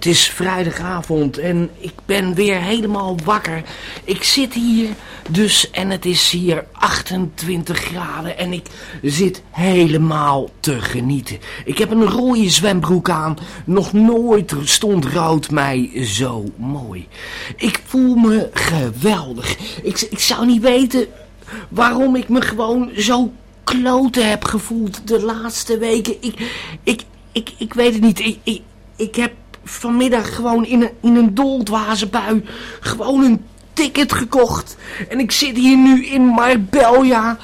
Het is vrijdagavond en ik ben weer helemaal wakker. Ik zit hier dus en het is hier 28 graden en ik zit helemaal te genieten. Ik heb een rode zwembroek aan. Nog nooit stond rood mij zo mooi. Ik voel me geweldig. Ik, ik zou niet weten waarom ik me gewoon zo kloten heb gevoeld de laatste weken. Ik, ik, ik, ik weet het niet. Ik, ik, ik heb vanmiddag gewoon in een, in een doldwaze bui gewoon een ticket gekocht. En ik zit hier nu in Marbella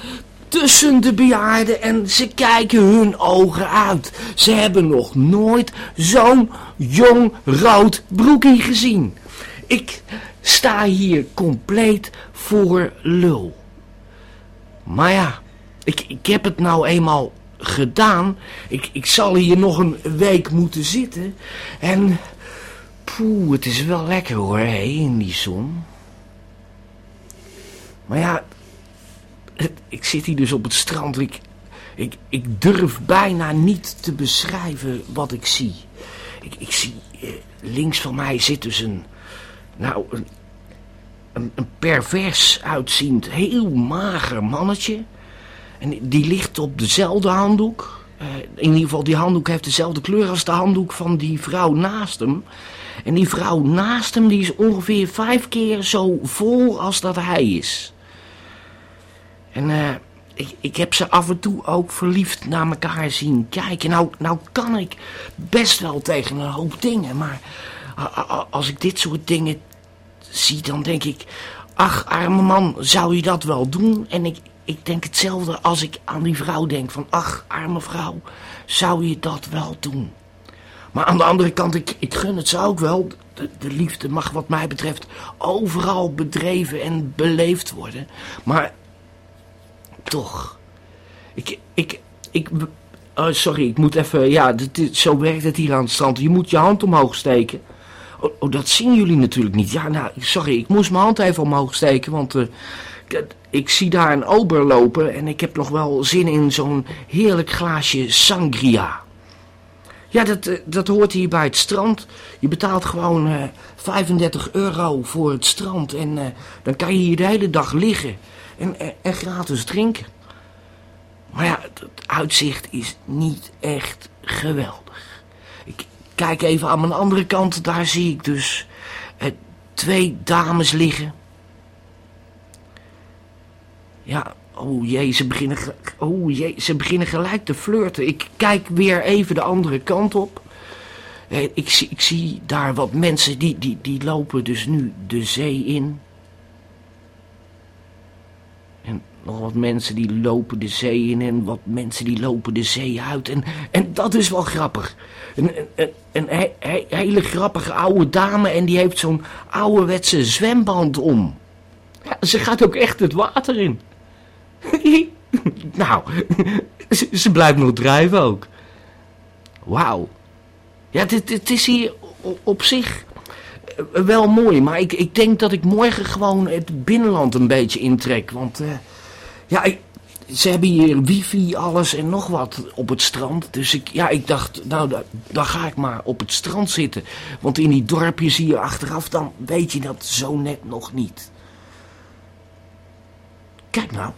tussen de bejaarden en ze kijken hun ogen uit. Ze hebben nog nooit zo'n jong rood broekie gezien. Ik sta hier compleet voor lul. Maar ja, ik, ik heb het nou eenmaal gedaan. Ik, ik zal hier nog een week moeten zitten. En poeh, het is wel lekker hoor, hé, in die zon. Maar ja, ik zit hier dus op het strand. Ik, ik, ik durf bijna niet te beschrijven wat ik zie. Ik, ik zie, eh, links van mij zit dus een, nou, een, een, een pervers uitziend, heel mager mannetje. En die ligt op dezelfde handdoek. Uh, in ieder geval, die handdoek heeft dezelfde kleur als de handdoek van die vrouw naast hem. En die vrouw naast hem, die is ongeveer vijf keer zo vol als dat hij is. En uh, ik, ik heb ze af en toe ook verliefd naar elkaar zien kijken. Nou, nou kan ik best wel tegen een hoop dingen, maar als ik dit soort dingen zie, dan denk ik... Ach, arme man, zou je dat wel doen? En ik, ik denk hetzelfde als ik aan die vrouw denk. Van, ach, arme vrouw, zou je dat wel doen? Maar aan de andere kant, ik, ik gun het ze ook wel. De, de liefde mag wat mij betreft overal bedreven en beleefd worden. Maar toch, ik, ik, ik, oh, sorry, ik moet even, ja, dit, zo werkt het hier aan het strand. Je moet je hand omhoog steken. Oh, oh, dat zien jullie natuurlijk niet. Ja, nou, sorry, ik moest mijn hand even omhoog steken, want uh, ik zie daar een ober lopen en ik heb nog wel zin in zo'n heerlijk glaasje sangria. Ja, dat, eh, dat hoort hier bij het strand. Je betaalt gewoon uh, 35 euro voor het strand en uh, dan kan je hier de hele dag liggen en, en, gratis drinken. Maar ja, het, uitzicht is niet echt geweldig. Ik kijk even aan mijn andere kant, daar zie ik dus twee dames liggen. Ja, oh jee, ze beginnen, oh jee, ze beginnen gelijk te flirten. Ik kijk weer even de andere kant op. Ik, zie, ik zie daar wat mensen, die, die, die lopen dus nu de zee in. En nog wat mensen die lopen de zee in en wat mensen die lopen de zee uit. En, en dat is wel grappig. Een, een, een hele grappige oude dame en die heeft zo'n ouderwetse zwemband om. Ja, ze gaat ook echt het water in. nou, ze, blijft nog drijven ook. Wauw. Ja, het is hier op zich wel mooi. Maar ik, ik denk dat ik morgen gewoon het binnenland een beetje intrek. Want uh, ja, ze hebben hier wifi, alles en nog wat op het strand. Dus ik, ja, ik dacht, nou, dan ga ik maar op het strand zitten. Want in die dorpjes hier achteraf, dan weet je dat zo net nog niet. Kijk nou.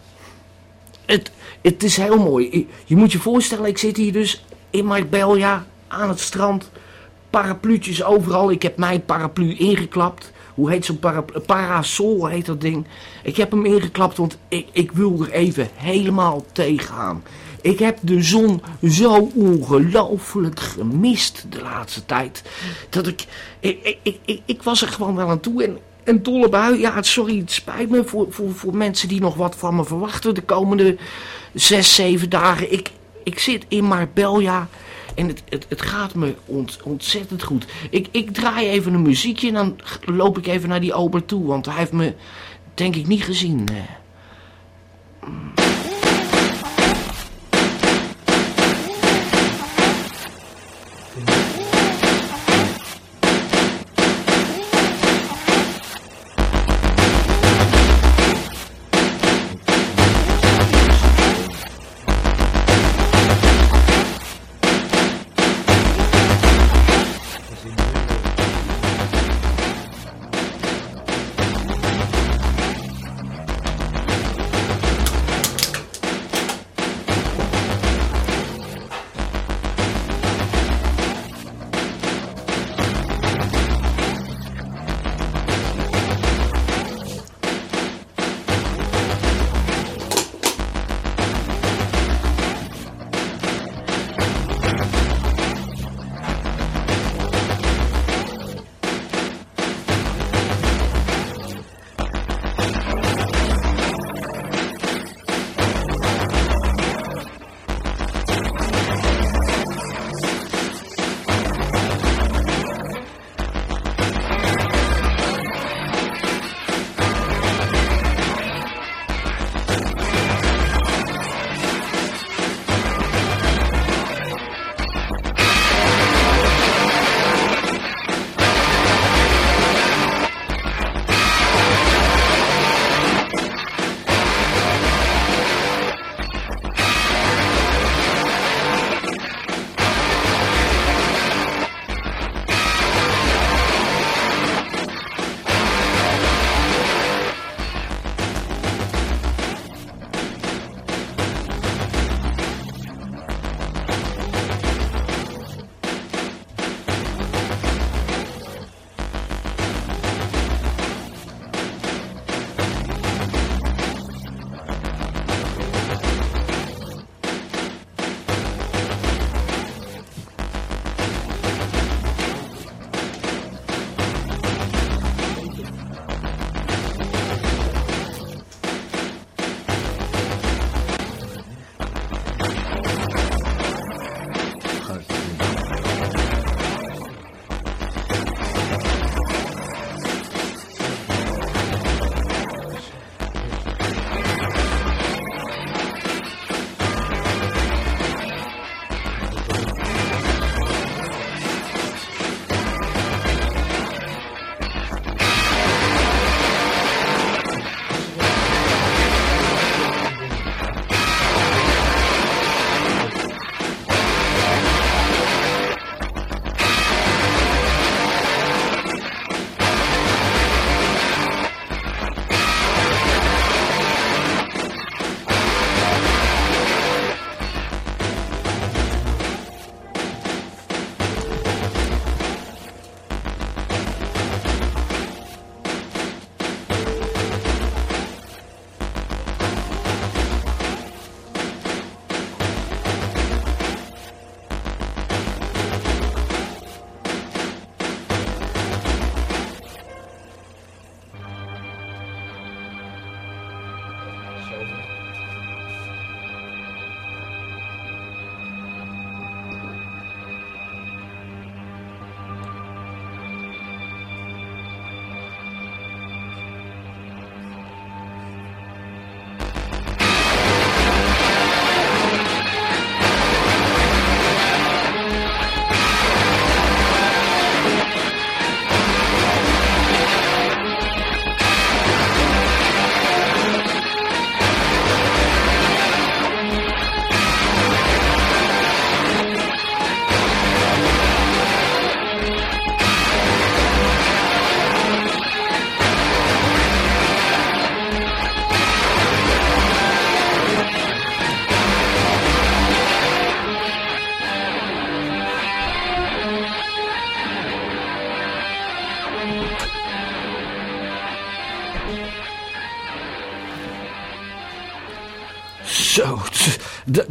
Het, het is heel mooi. Je moet je voorstellen, ik zit hier dus in Marbella aan het strand. Parapluutjes overal. Ik heb mijn paraplu ingeklapt. Hoe heet zo'n? Parasol heet dat ding. Ik heb hem ingeklapt, want ik, ik wil er even helemaal tegenaan. Ik heb de zon zo ongelooflijk gemist de laatste tijd. Dat ik ik, ik, ik, ik was er gewoon wel aan toe. En een dolle bui. Ja, sorry, het spijt me voor, voor, voor mensen die nog wat van me verwachten de komende zes, zeven dagen. Ik, ik zit in Marbella en het, het, het gaat me ont, ontzettend goed. Ik, ik draai even een muziekje en dan loop ik even naar die ober toe, want hij heeft me denk ik niet gezien. Mm.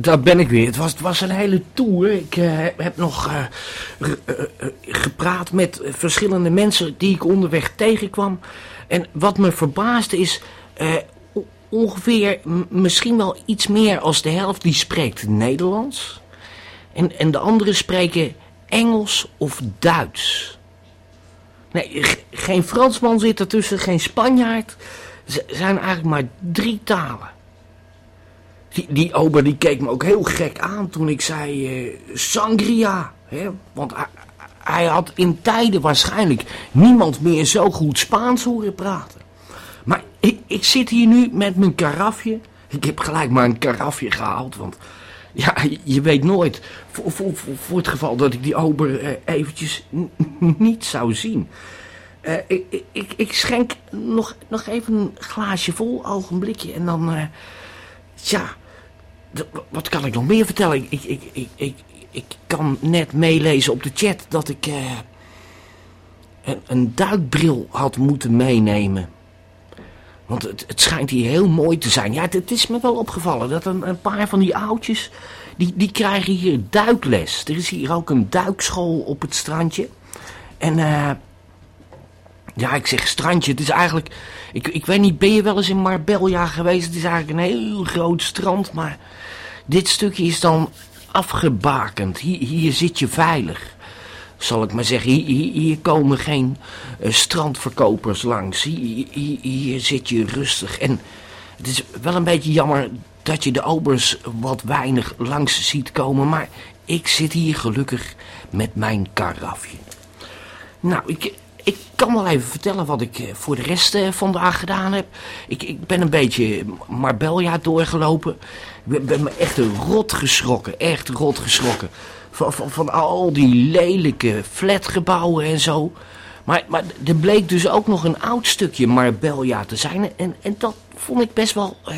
Daar ben ik weer. Het was, het was een hele tour. Ik uh, heb nog uh, uh, gepraat met verschillende mensen die ik onderweg tegenkwam. En wat me verbaasde is ongeveer misschien wel iets meer als de helft die spreekt Nederlands. En, en de anderen spreken Engels of Duits. Nee, geen Fransman zit ertussen, geen Spanjaard. Ze zijn eigenlijk maar drie talen. Die, ober die keek me ook heel gek aan toen ik zei uh, sangria. Hè? Want hij, had in tijden waarschijnlijk niemand meer zo goed Spaans horen praten. Maar ik, ik zit hier nu met mijn karafje. Ik heb gelijk maar een karafje gehaald, want ja, je weet nooit. Voor, voor, voor het geval dat ik die ober uh, eventjes niet zou zien. Uh, ik, ik, ik, schenk nog, nog even een glaasje vol, ogenblikje. En dan, uh, ja, wat kan ik nog meer vertellen? Ik, ik, ik, ik, ik, kan net meelezen op de chat dat ik uh, een, een duikbril had moeten meenemen. Want het, het schijnt hier heel mooi te zijn. Ja, het, is me wel opgevallen dat een, een, paar van die oudjes... Die, die krijgen hier duikles. Er is hier ook een duikschool op het strandje. En uh, ja, ik zeg strandje. Het is eigenlijk... Ik, ik weet niet, ben je wel eens in Marbella geweest? Het is eigenlijk een heel groot strand, maar... Dit stukje is dan afgebakend. Hier, hier zit je veilig zal ik maar zeggen. Hier, hier komen geen uh, strandverkopers langs. Hier, hier, zit je rustig. En het is wel een beetje jammer dat je de obers wat weinig langs ziet komen. Maar ik zit hier gelukkig met mijn karafje. Nou, ik, ik kan wel even vertellen wat ik eh, voor de rest uh, vandaag gedaan heb. Ik, ik ben een beetje Marbella doorgelopen. Ik ben, me echt rot geschrokken. Echt rot geschrokken. Van, van, al die lelijke flatgebouwen en zo. Maar, maar er bleek dus ook nog een oud stukje Marbella te zijn. En, en dat vond ik best wel, uh,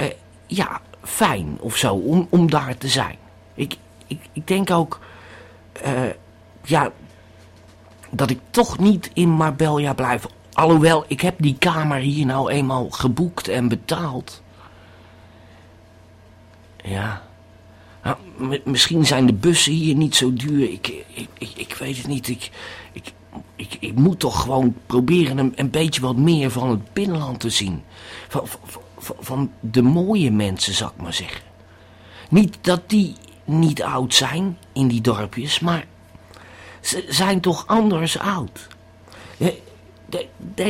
uh, ja, fijn of zo, om, om daar te zijn. Ik, ik, ik denk ook, uh, ja, dat ik toch niet in Marbella blijf. Alhoewel, ik heb die kamer hier nou eenmaal geboekt en betaald. Ja. Nou, misschien zijn de bussen hier niet zo duur. Ik, ik, ik, ik weet het niet. Ik, ik, ik, ik, moet toch gewoon proberen een, een beetje wat meer van het binnenland te zien. Van, van, van de mooie mensen, zal ik maar zeggen. Niet dat die niet oud zijn in die dorpjes, maar ze zijn toch anders oud.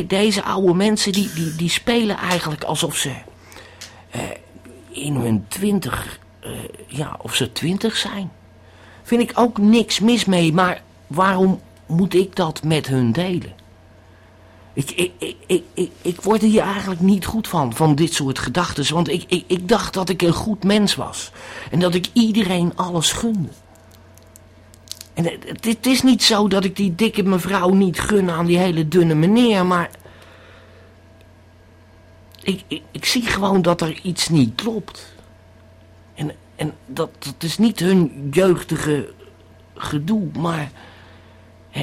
Deze oude mensen die, die, die spelen eigenlijk alsof ze... Eh, 21, uh, eh, ja, of ze 20 zijn. Vind ik ook niks mis mee, maar waarom moet ik dat met hun delen? Ik, ik, ik, ik, ik word hier eigenlijk niet goed van, van dit soort gedachten. Want ik, ik, ik dacht dat ik een goed mens was. En dat ik iedereen alles gunde. En het, het, is niet zo dat ik die dikke mevrouw niet gun aan die hele dunne meneer, maar ik, ik, zie gewoon dat er iets niet klopt. En, en dat, dat is niet hun jeugdige gedoe, maar...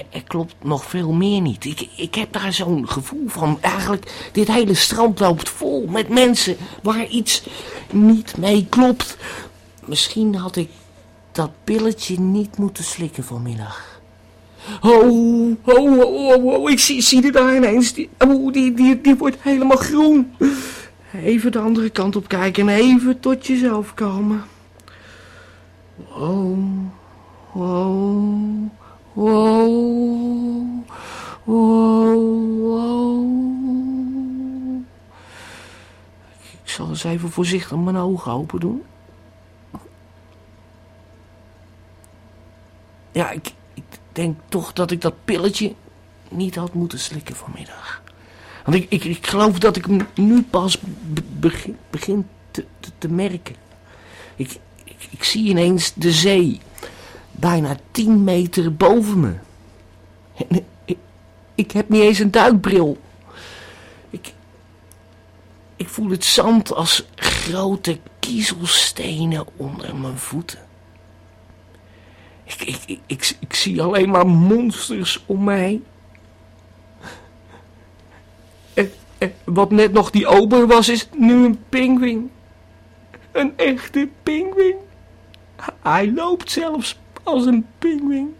Er, klopt nog veel meer niet. Ik, ik heb daar zo'n gevoel van. Eigenlijk, dit hele strand loopt vol met mensen waar iets niet mee klopt. Misschien had ik dat pilletje niet moeten slikken vanmiddag. Oh, oh, oh, oh, ik zie, zie er daar ineens. Die, oh, die, die, die wordt helemaal groen. Even de andere kant op kijken en even tot jezelf komen. Wow, wow, wow, wow, wow. Ik zal eens even voorzichtig mijn ogen open doen. Ja, ik, ik denk toch dat ik dat pilletje niet had moeten slikken vanmiddag. Want ik, ik, ik geloof dat ik hem nu pas begin, begin te, te, merken. Ik, ik, ik zie ineens de zee bijna tien meter boven me. En ik, ik heb niet eens een duikbril. Ik, ik voel het zand als grote kiezelstenen onder mijn voeten. Ik, ik, ik, zie alleen maar monsters om mij. En, wat net nog die ober was, is nu een pinguïn. Een echte pinguïn. Hij loopt zelfs als een pinguïn.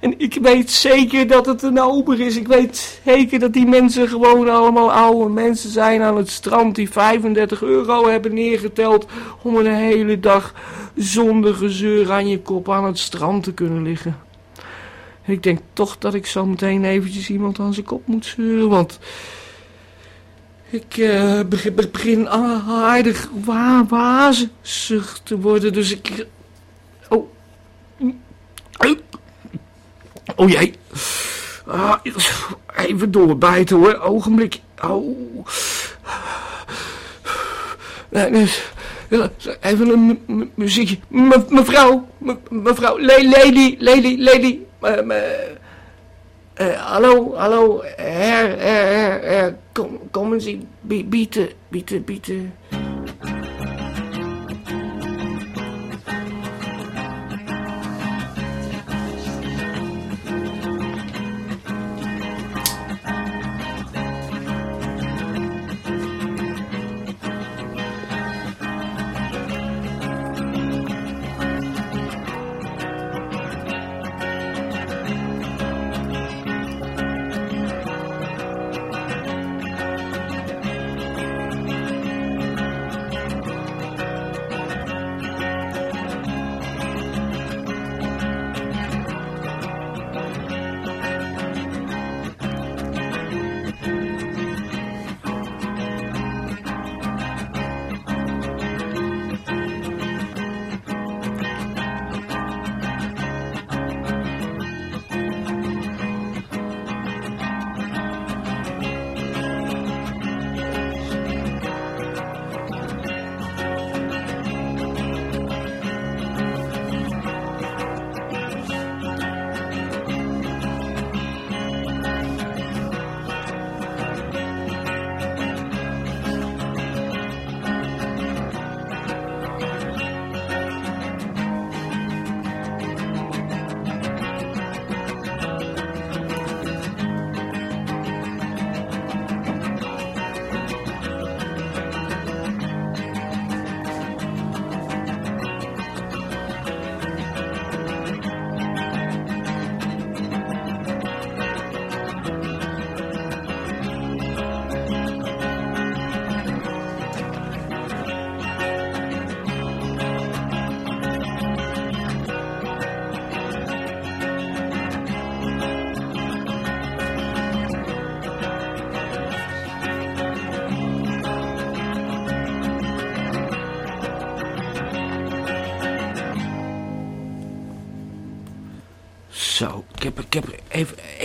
En ik weet zeker dat het een ober is. Ik weet zeker dat die mensen gewoon allemaal oude mensen zijn aan het strand die 35 euro hebben neergeteld om een hele dag zonder gezeur aan je kop aan het strand te kunnen liggen. Ik denk toch dat ik zo meteen eventjes iemand aan zijn kop moet zeuren, want ik uh, begin, aardig wa te worden, dus ik... Oh. Oh jee. Ah, even doorbijten hoor, ogenblik. Oh. Even een muziekje. Mevrouw, mevrouw, lady, lady, lady. hallo, hallo, her, her, her, her, kom, kom eens bieten, bieten, bieten.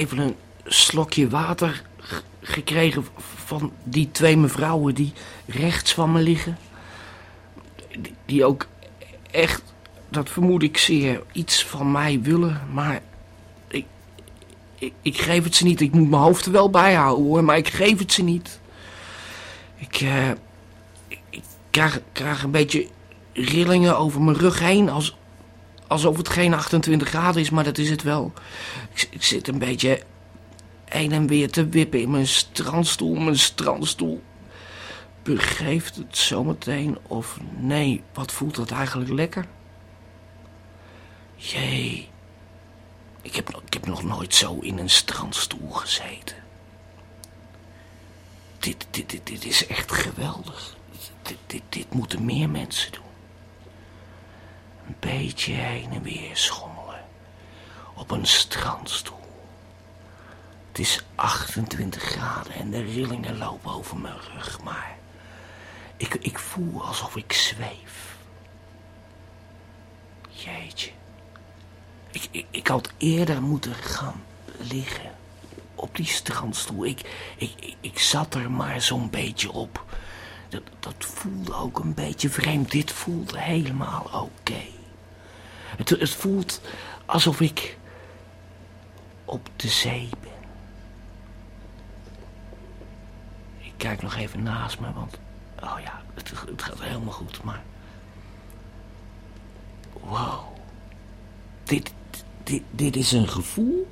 Even, een slokje water gekregen van die twee mevrouwen die rechts van me liggen. Die, ook echt, dat vermoed ik zeer, iets van mij willen. Maar ik, ik, ik geef het ze niet. Ik moet mijn hoofd er wel bij houden hoor, maar ik geef het ze niet. Ik, ik, ik krijg, krijg een beetje rillingen over mijn rug heen als, alsof het geen 28 graden is, maar dat is het wel. Ik, ik, zit een beetje heen en weer te wippen in mijn strandstoel, mijn strandstoel. Begeeft het zometeen of nee? Wat voelt dat eigenlijk lekker? Jee, ik heb, ik heb nog nooit zo in een strandstoel gezeten. Dit, dit, dit, dit is echt geweldig. Dit, dit, dit moeten meer mensen doen een beetje heen en weer schommelen op een strandstoel. Het is 28 graden en de rillingen lopen over mijn rug, maar ik, ik voel alsof ik zweef. Jeetje. Ik, ik, ik had eerder moeten gaan liggen op die strandstoel. Ik, ik, ik, zat er maar zo'n beetje op. Dat, dat voelde ook een beetje vreemd. Dit voelde helemaal oké. Het, voelt alsof ik op de zee ben. Ik kijk nog even naast me, want... Oh ja, het, het gaat helemaal goed, maar... Wow. Dit, dit, dit is een gevoel.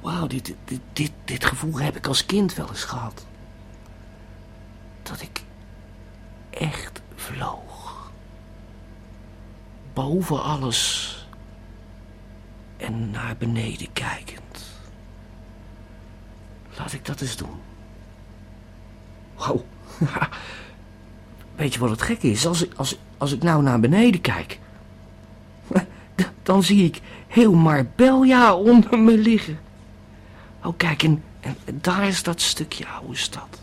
Wauw, dit, dit, dit, dit gevoel heb ik als kind wel eens gehad. Dat ik echt vloog. Boven alles en naar beneden kijkend. Laat ik dat eens doen. Wow. Weet je wat het gekke is? Als ik, als, als ik nou naar beneden kijk... dan zie ik heel Marbella onder me liggen. Oh, kijk, en, daar is dat stukje oude stad.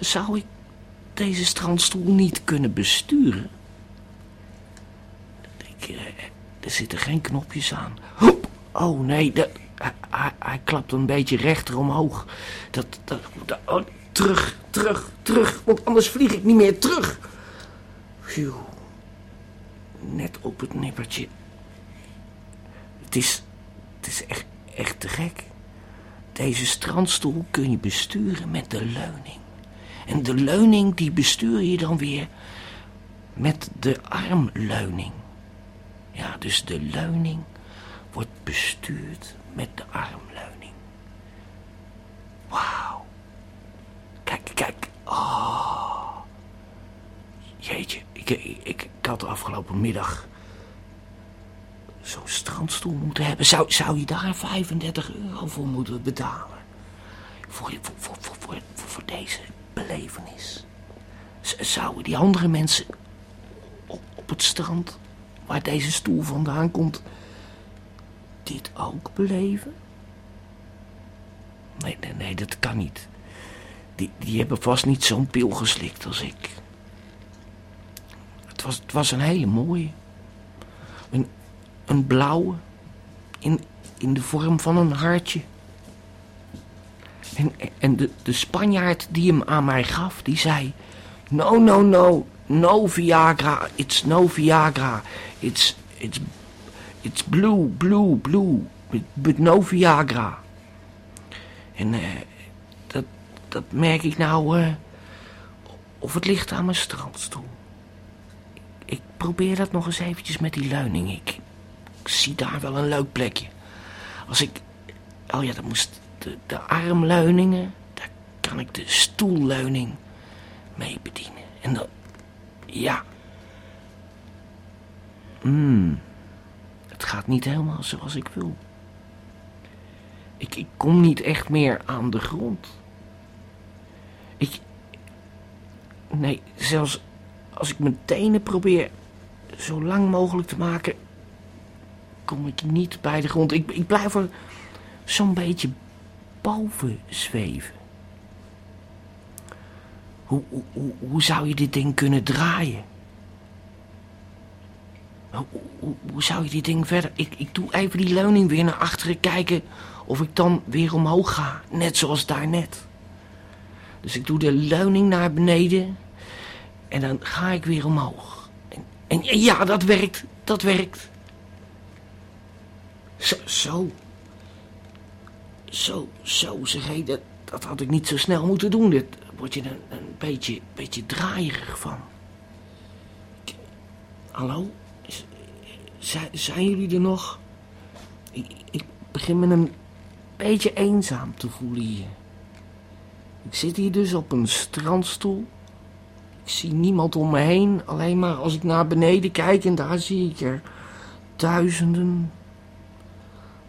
zou ik deze strandstoel niet kunnen besturen? Ik, eh, er zitten geen knopjes aan. Oh, nee, dat, hij, klapt een beetje rechter omhoog. Dat, dat, dat oh, terug, terug, terug, want anders vlieg ik niet meer terug. Phew. Net op het nippertje. Het is, het is echt, echt te gek. Deze strandstoel kun je besturen met de leuning. En de leuning die bestuur je dan weer met de armleuning. Ja, dus de leuning wordt bestuurd met de armleuning. Wauw. Kijk, kijk. Oh. Jeetje, ik, ik, ik, had afgelopen middag zo'n strandstoel moeten hebben. Zou, zou je daar 35 euro voor moeten betalen? Voor, voor, voor, voor, voor deze belevenis. Zouden die andere mensen op, het strand waar deze stoel vandaan komt, dit ook beleven? Nee, nee, nee, dat kan niet. Die, die hebben vast niet zo'n pil geslikt als ik. Het was, het was een hele mooie. Een, een blauwe. In, in de vorm van een hartje. En, en de, de Spanjaard die hem aan mij gaf, die zei... No, no, no, no Viagra, it's no Viagra. It's, it's, it's blue, blue, blue, but, no Viagra. En uh, dat, dat merk ik nou uh, of het ligt aan mijn strandstoel. Ik, ik probeer dat nog eens eventjes met die leuning. Ik, ik zie daar wel een leuk plekje. Als ik... Oh ja, dat moest de, armleuningen... Daar kan ik de stoelleuning mee bedienen. En dan... Ja, Hmm. Het gaat niet helemaal zoals ik wil. Ik, ik kom niet echt meer aan de grond. Ik... Nee, zelfs als ik mijn tenen probeer zo lang mogelijk te maken... kom ik niet bij de grond. Ik, ik blijf er zo'n beetje boven zweven. Hoe, hoe, hoe zou je dit ding kunnen draaien? Hoe, hoe, zou je die ding verder... Ik, ik doe even die leuning weer naar achteren kijken of ik dan weer omhoog ga. Net zoals daarnet. Dus ik doe de leuning naar beneden en dan ga ik weer omhoog. En, en ja, dat werkt. Dat werkt. Zo, zo. Zo, zo zeg hé, dat, dat had ik niet zo snel moeten doen. Daar word je een, een beetje, beetje draaierig van. Hallo? zijn jullie er nog? Ik, ik begin me een beetje eenzaam te voelen hier. Ik zit hier dus op een strandstoel. Ik zie niemand om me heen. Alleen maar als ik naar beneden kijk en daar zie ik er duizenden.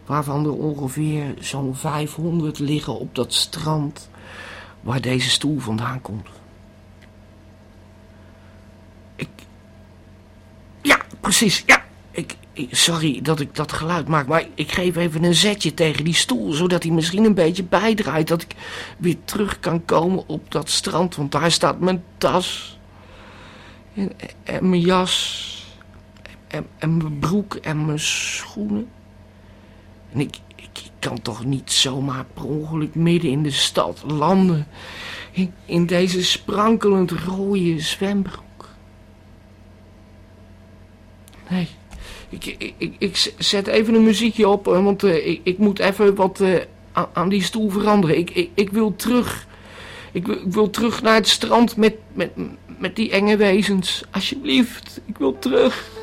Waarvan er ongeveer zo'n 500 liggen op dat strand waar deze stoel vandaan komt. Ik... Ja, precies, ja. Ik, sorry dat ik dat geluid maak, maar ik geef even een zetje tegen die stoel, zodat hij misschien een beetje bijdraait, dat ik weer terug kan komen op dat strand, want daar staat mijn tas en, en mijn jas en, en, mijn broek en mijn schoenen. En ik, ik kan toch niet zomaar per ongeluk midden in de stad landen in, deze sprankelend rode zwembroek. Nee. Ik, ik, ik, zet even een muziekje op, eh, want uh, ik, ik, moet even wat uh, aan die stoel veranderen. Ik, ik, ik wil terug. Ik wil, ik wil terug naar het strand met, met, met die enge wezens. Alsjeblieft, ik wil terug.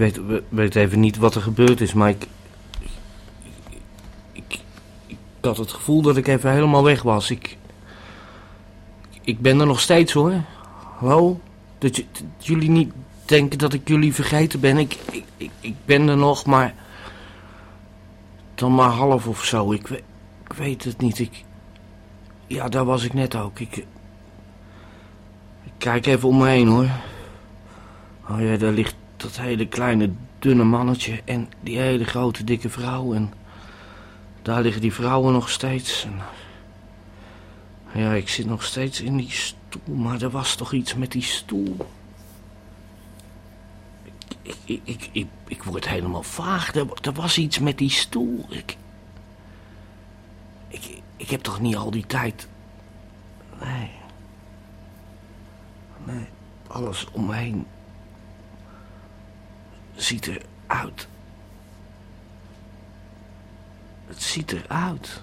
Weet, weet even niet wat er gebeurd is, maar ik, ik, ik, had het gevoel dat ik even helemaal weg was. Ik, ik ben er nog steeds hoor. Hallo? Dat, jullie niet denken dat ik jullie vergeten ben. Ik, ik, ik, ben er nog, maar... Dan maar half of zo. Ik, weet het niet. Ik, ja, daar was ik net ook. Ik kijk even om me heen hoor. Oh ja, daar ligt dat hele kleine dunne mannetje en die hele grote dikke vrouw. En daar liggen die vrouwen nog steeds. En, ja, ik zit nog steeds in die stoel, maar er was toch iets met die stoel. Ik, ik, ik, ik, ik word helemaal vaag. Er, er was iets met die stoel. Ik, ik, ik heb toch niet al die tijd... Nee. Nee, alles om me heen ziet eruit. Het ziet eruit.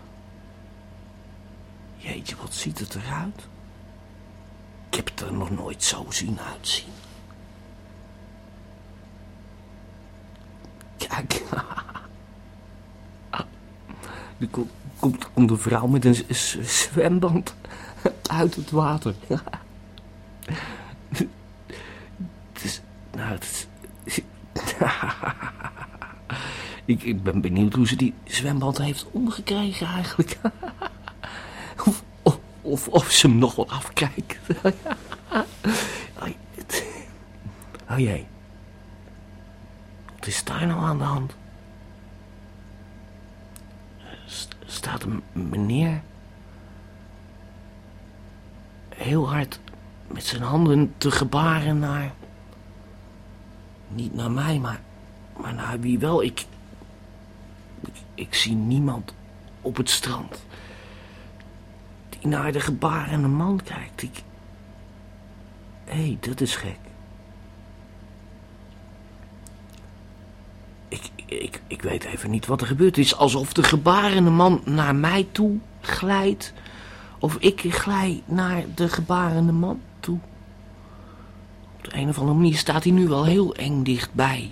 Jeetje, wat ziet het eruit? Ik heb het er nog nooit zo zien uitzien. Kijk. Er komt, komt, komt een vrouw met een zwemband uit het water. Het is, nou, het is, ik, ik ben benieuwd hoe ze die zwemband heeft omgekregen eigenlijk. of, of, of, ze hem nog wel afkijkt. oh jee. Wat is daar nou aan de hand? staat een meneer heel hard met zijn handen te gebaren naar... Niet naar mij, maar, maar naar wie wel. Ik, ik, zie niemand op het strand die naar de gebarende man kijkt. Ik... Hé, hey, dat is gek. Ik, ik, ik weet even niet wat er gebeurt. Het is alsof de gebarende man naar mij toe glijdt. Of ik glij naar de gebarende man de een of andere manier staat hij nu wel heel eng dichtbij.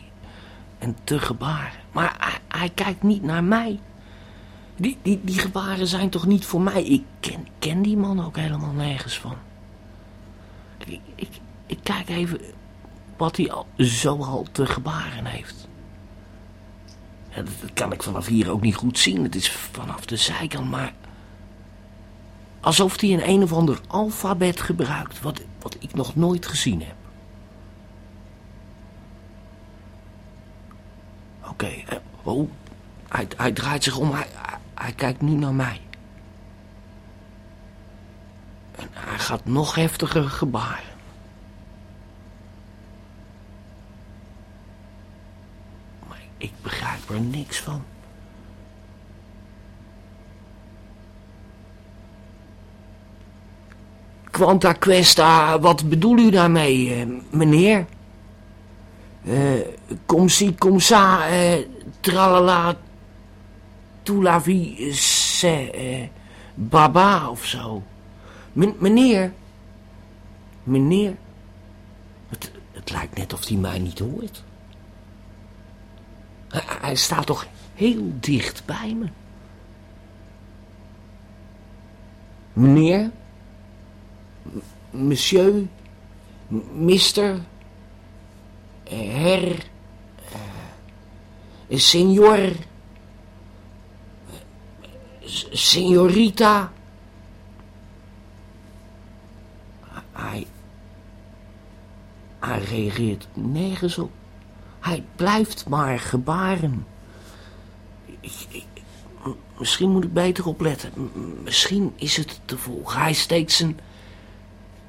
En te gebaren. Maar hij, kijkt niet naar mij. Die, die, die gebaren zijn toch niet voor mij? Ik ken, ken die man ook helemaal nergens van. Ik, ik, ik kijk even wat hij al, zo al te gebaren heeft. Dat, kan ik vanaf hier ook niet goed zien. Het is vanaf de zijkant, maar... Alsof hij een een of ander alfabet gebruikt, wat, wat ik nog nooit gezien heb. Oké, okay, uh, oh, hij, hij, draait zich om, hij, hij kijkt nu naar mij. En hij gaat nog heftiger gebaren. Maar ik begrijp er niks van. Quanta questa, wat bedoel u daarmee, eh, meneer? Uh, kom si, kom sa, uh, tralala, tout la vie, c'est uh, baba of zo. Men, meneer, meneer, het, het lijkt net of hij mij niet hoort. Hij, hij staat toch heel dicht bij me. Meneer, monsieur, mister, her, uh, senor, signorita. Hij, hij reageert nergens op. Hij blijft maar gebaren. Misschien moet ik beter opletten. Misschien is het te volgen. Hij steekt zijn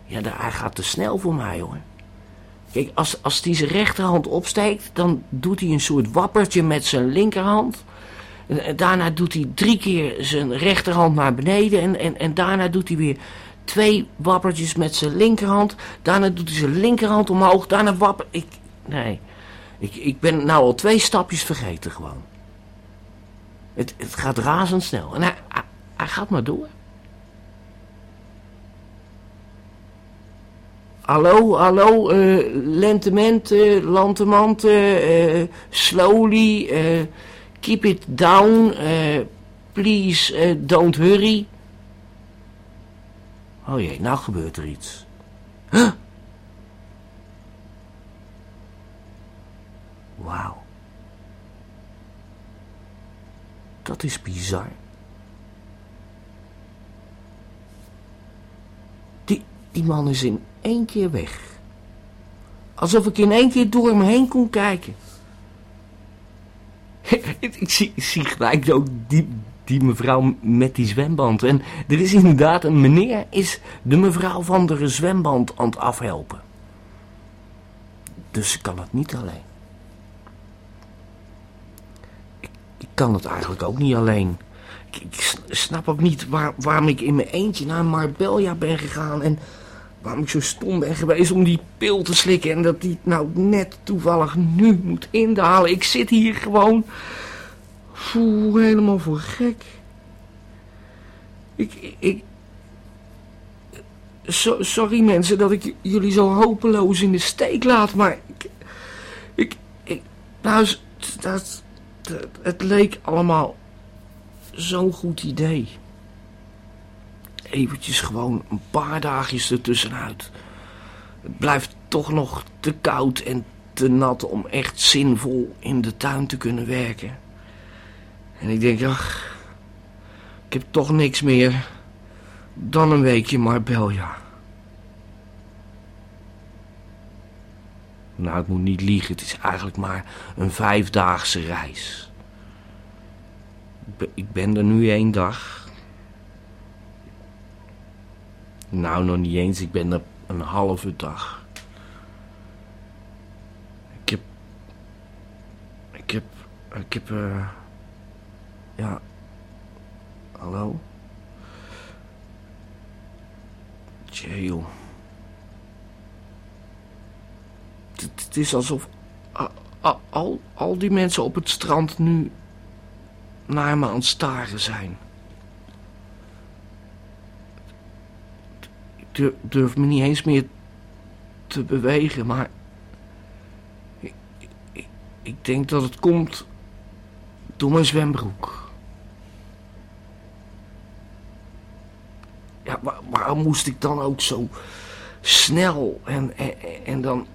ja, hij gaat te snel voor mij hoor. Kijk, als, als hij zijn rechterhand opsteekt, dan doet hij een soort wappertje met zijn linkerhand. Daarna doet hij drie keer zijn rechterhand naar beneden. En, en, en daarna doet hij weer twee wappertjes met zijn linkerhand. Daarna doet hij zijn linkerhand omhoog. Daarna wapper... Ik, nee, ik, ik ben nou al twee stapjes vergeten gewoon. Het, het gaat razendsnel. En hij, hij gaat maar door. Hallo, hallo, uh, lentement, uh, lantement, uh, slowly, keep it down, please don't hurry. Oh jee, nou gebeurt er iets. Huh? Wauw. Dat is bizar. Die, die man is in één keer weg. Alsof ik in één keer door me heen kon kijken. ik, zie, zie gelijk ook die, die mevrouw met die zwemband. En er is inderdaad een meneer, is de mevrouw van de zwemband aan het afhelpen. Dus ik kan het niet alleen. Ik, kan het eigenlijk ook niet alleen. Ik, snap ook niet waar, waarom ik in mijn eentje naar Marbella ben gegaan en waarom ik zo stom ben geweest om die pil te slikken en dat die nou net toevallig nu moet indalen. Ik zit hier gewoon voel helemaal voor gek. Ik, ik, sorry mensen dat ik jullie zo hopeloos in de steek laat, maar ik, ik, nou, dat, dat, het leek allemaal zo'n goed idee. Eventjes gewoon een paar dagjes ertussenuit. Het blijft toch nog te koud en te nat om echt zinvol in de tuin te kunnen werken. En ik denk, ach, ik heb toch niks meer dan een weekje Marbella. Nou, ik moet niet liegen, het is eigenlijk maar een vijfdaagse reis. Ik ben er nu één dag. Nou, nog niet eens, ik ben er een halve dag. Ik heb... Ik heb... Ik heb... Uh, ja. Hallo? Tje, Het, is alsof al, al, al die mensen op het strand nu naar me aan het staren zijn. Durf, durf me niet eens meer te bewegen, maar... Ik, ik, ik denk dat het komt door mijn zwembroek. ja, waarom moest ik dan ook zo snel? En, en, en, dan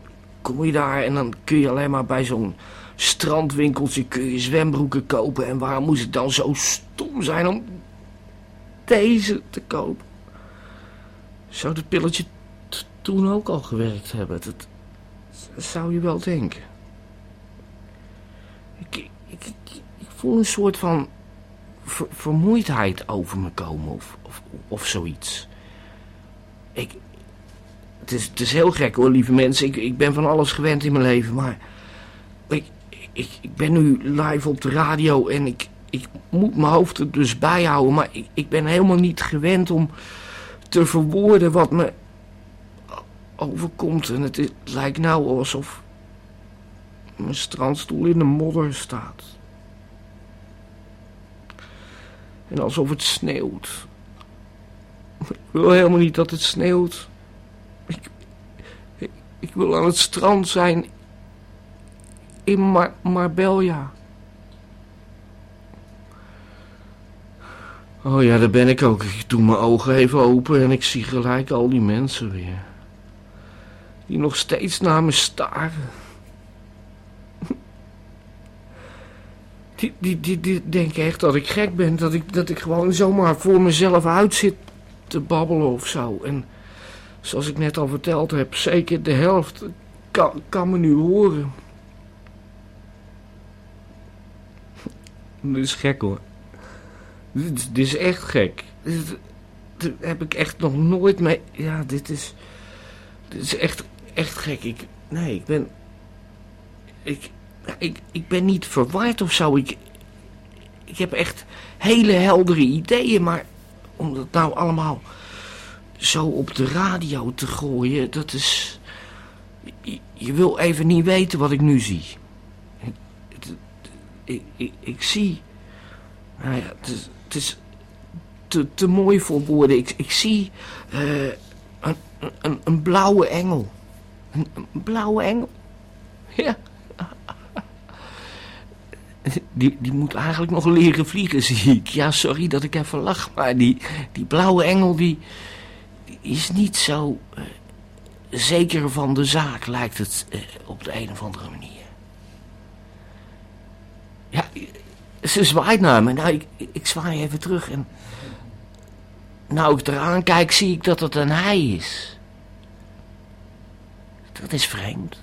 kom je daar en dan kun je alleen maar bij zo'n strandwinkeltje kun je zwembroeken kopen. En waarom moest ik dan zo stom zijn om deze te kopen? Zou het pilletje toen ook al gewerkt hebben? Dat, zou je wel denken. Ik, ik, ik, voel een soort van vermoeidheid over me komen of, of, of zoiets. Ik, het, is, het is heel gek hoor, lieve mensen. Ik, ik ben van alles gewend in mijn leven, maar ik, ik, ik ben nu live op de radio en ik, ik moet mijn hoofd er dus bij houden. Maar ik, ik ben helemaal niet gewend om te verwoorden wat me overkomt. En het, lijkt nou alsof mijn strandstoel in de modder staat. En alsof het sneeuwt. Ik wil helemaal niet dat het sneeuwt. Ik, ik, wil aan het strand zijn in Mar Marbella. Oh ja, daar ben ik ook. Ik doe mijn ogen even open en ik zie gelijk al die mensen weer. Die nog steeds naar me staren. Die, die, die, die denken echt dat ik gek ben. Dat ik, dat ik gewoon zomaar voor mezelf uit zit te babbelen of zo. En zoals ik net al verteld heb, zeker de helft kan, kan me nu horen. Dit is gek hoor. Dit, is echt gek. Dit, heb ik echt nog nooit mee... Ja, dit is... Dit is echt, echt gek. Ik, nee, ik ben... Ik, ik, ik ben niet verward of zo. Ik, ik heb echt hele heldere ideeën, maar om dat nou allemaal zo op de radio te gooien, dat is... Je, wil even niet weten wat ik nu zie. Ik, ik, ik, zie... Nou ja, het is, het is te, te mooi voor woorden. Ik, ik zie uh, een, een, een blauwe engel. Een, blauwe engel? Ja. Die, die moet eigenlijk nog leren vliegen, zie ik. Ja, sorry dat ik even lach, maar die, die blauwe engel, die, is niet zo uh, zeker van de zaak, lijkt het uh, op de een of andere manier. Ja, ze zwaait naar me. Nou, ik, ik zwaai even terug en... Nou, ik eraan kijk, zie ik dat het een hij is. Dat is vreemd.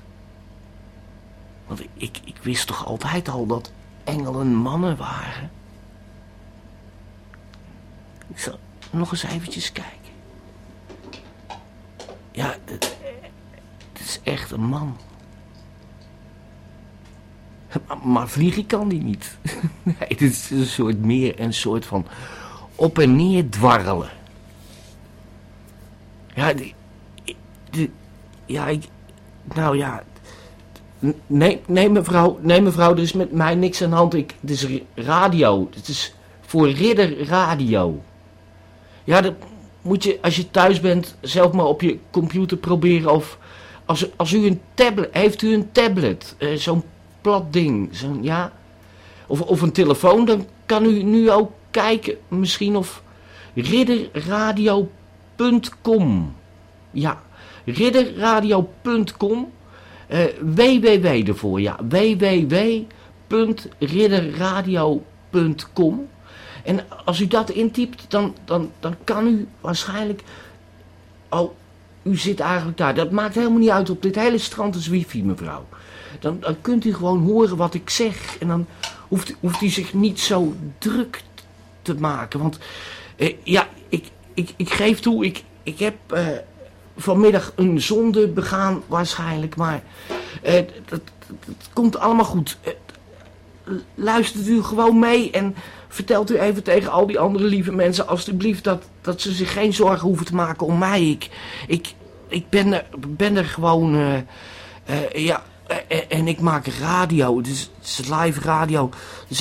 Want ik, ik wist toch altijd al dat engelen mannen waren. Ik zal nog eens eventjes kijken. Ja, het, het is echt een man. Maar, vliegen kan die niet. Nee, het is een soort meer een soort van op en neer dwarrelen. Ja, ja, nou ja, nee mevrouw, nee mevrouw, er is met mij niks aan de hand. Ik, het is radio. Het is voor ridder radio. Ja, dat moet je als je thuis bent zelf maar op je computer proberen. Of als, als u een tablet, heeft u een tablet, uh, zo'n plat ding, zo'n, ja. Of, of een telefoon, dan kan u nu ook kijken misschien of ridderradio.com. Ja, ridderradio.com. Uh, www ervoor, ja. www.ridderradio.com En als u dat intypt, dan, dan, dan kan u waarschijnlijk... Oh, u zit eigenlijk daar. Dat maakt helemaal niet uit. Op dit hele strand is wifi, mevrouw. Dan, dan kunt u gewoon horen wat ik zeg. En dan hoeft, hoeft u zich niet zo druk te maken. Want, eh, ja, ik, ik, ik geef toe, ik, ik heb... Uh, vanmiddag een zonde begaan waarschijnlijk. Maar uh, dat, komt allemaal goed. Uh, luistert u gewoon mee en vertelt u even tegen al die andere lieve mensen alstublieft dat, dat ze zich geen zorgen hoeven te maken om mij. Ik, ik, ik ben, er, ben er gewoon, uh, ja, en ik maak radio, is, het is live radio.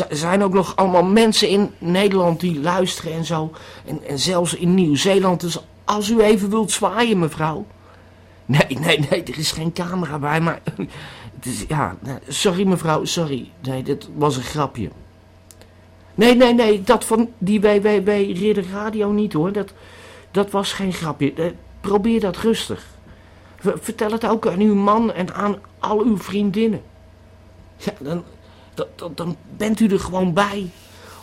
Er zijn ook nog allemaal mensen in Nederland die luisteren en zo. En, en zelfs in Nieuw-Zeeland, dus als u even wilt zwaaien, mevrouw. Nee, nee, nee, er is geen camera bij, maar... Het is, ja, sorry mevrouw, sorry. Nee, dit was een grapje. Nee, nee, nee, dat van die WWW Ridder Radio niet hoor. Dat, dat was geen grapje. Eh, probeer dat rustig. Vertel het ook aan uw man en aan al uw vriendinnen. Ja, dan, dan, dan bent u er gewoon bij.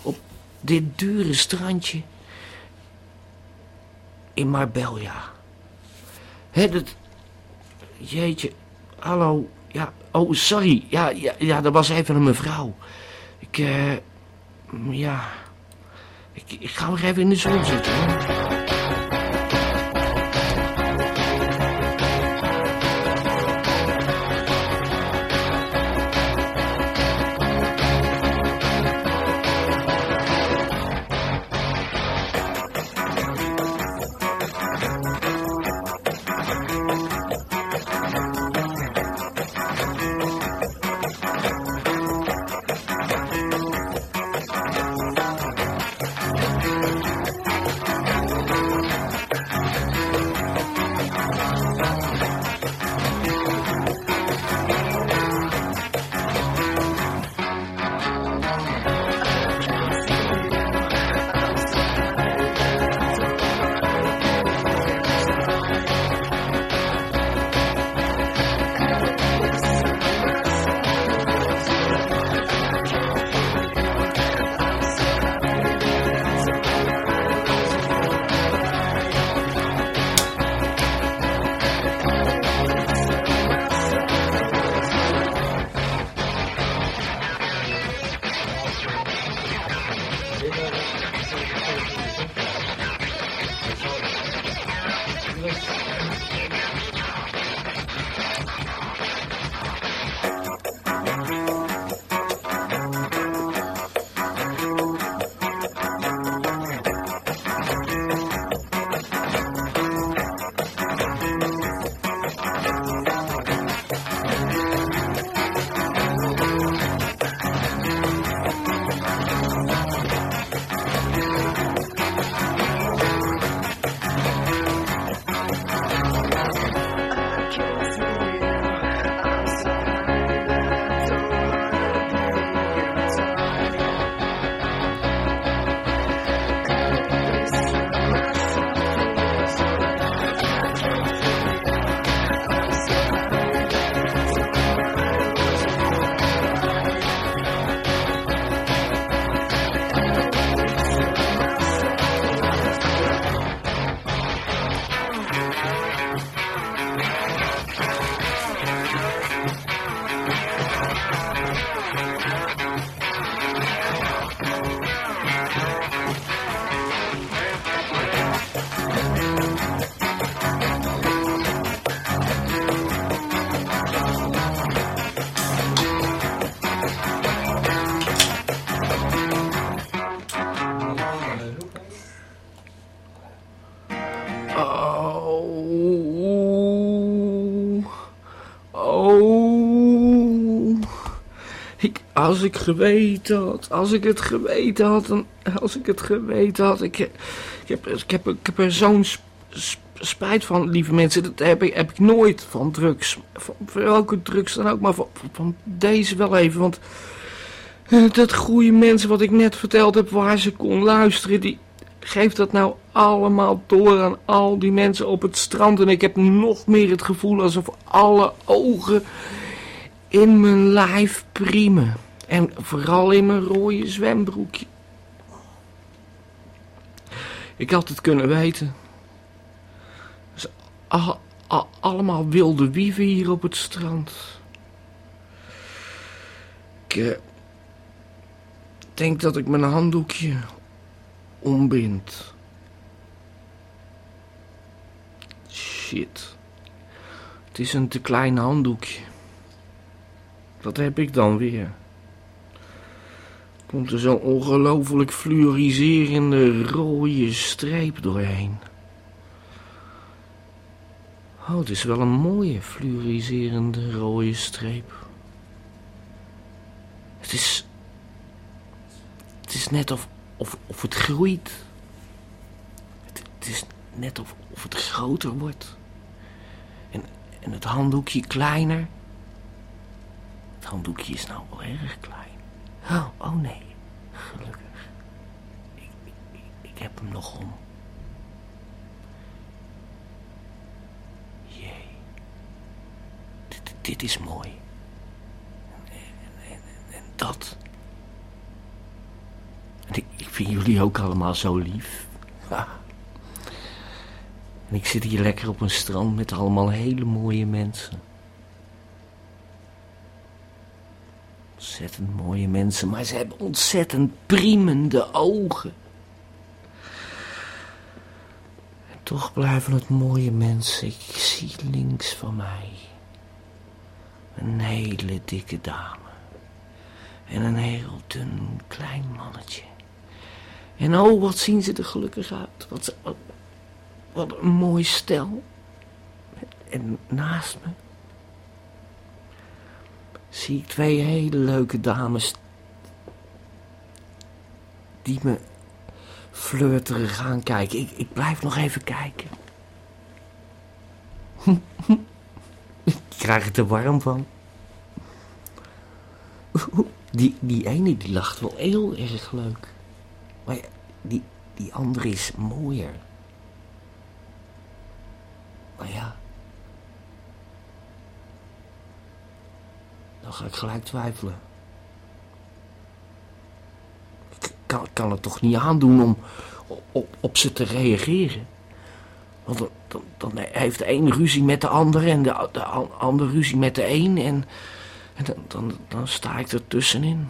Op dit dure strandje in Marbella. Hé, dat... Jeetje, hallo, ja, oh, sorry, ja, ja, ja, dat was even een mevrouw. Ik, eh, ja, ik, ik ga nog even in de zon zitten, als ik geweten had, als ik het geweten had, dan, als ik het geweten had. Ik, ik, heb, ik, heb, ik heb er zo'n spijt van, lieve mensen. Dat heb ik, heb ik nooit van drugs. Van, welke drugs dan ook, maar van, deze wel even. Want dat goede mensen wat ik net verteld heb, waar ze kon luisteren, die geeft dat nou allemaal door aan al die mensen op het strand. En ik heb nog meer het gevoel alsof alle ogen in mijn lijf priemen. En vooral in mijn rode zwembroekje. Ik had het kunnen weten. allemaal wilde wieven hier op het strand. Ik eh, denk dat ik mijn handdoekje ombind. Shit. Het is een te klein handdoekje. Dat heb ik dan weer. Komt er zo'n ongelooflijk fluoriserende rode streep doorheen. Oh, het is wel een mooie fluoriserende rode streep. Het is... Het is net of, of, of het groeit. Het, is net of, of het groter wordt. En, en het handdoekje kleiner. Het handdoekje is nou wel erg klein. Oh, oh nee, gelukkig. Ik, ik, heb hem nog om. Jee. Dit, dit is mooi. En, en, en, dat. Ik, ik, vind jullie ook allemaal zo lief. En ik zit hier lekker op een strand met allemaal hele mooie mensen. Ontzettend mooie mensen, maar ze hebben ontzettend priemende ogen. En toch blijven het mooie mensen. Ik zie links van mij een hele dikke dame. En een heel dun klein mannetje. En oh, wat zien ze er gelukkig uit. Wat, wat, wat een mooi stel. En naast me zie ik twee hele leuke dames die me flirterig gaan kijken. Ik, ik blijf nog even kijken. ik krijg het er warm van. Die, die ene die lacht wel heel erg leuk. Maar die, die andere is mooier. Maar ja. Dan ga ik gelijk twijfelen. Ik kan, kan het toch niet aandoen om op, op ze te reageren. Want dan, dan, dan, heeft de een ruzie met de ander en de, de ander ruzie met de een. En, en dan, dan, dan sta ik er tussenin.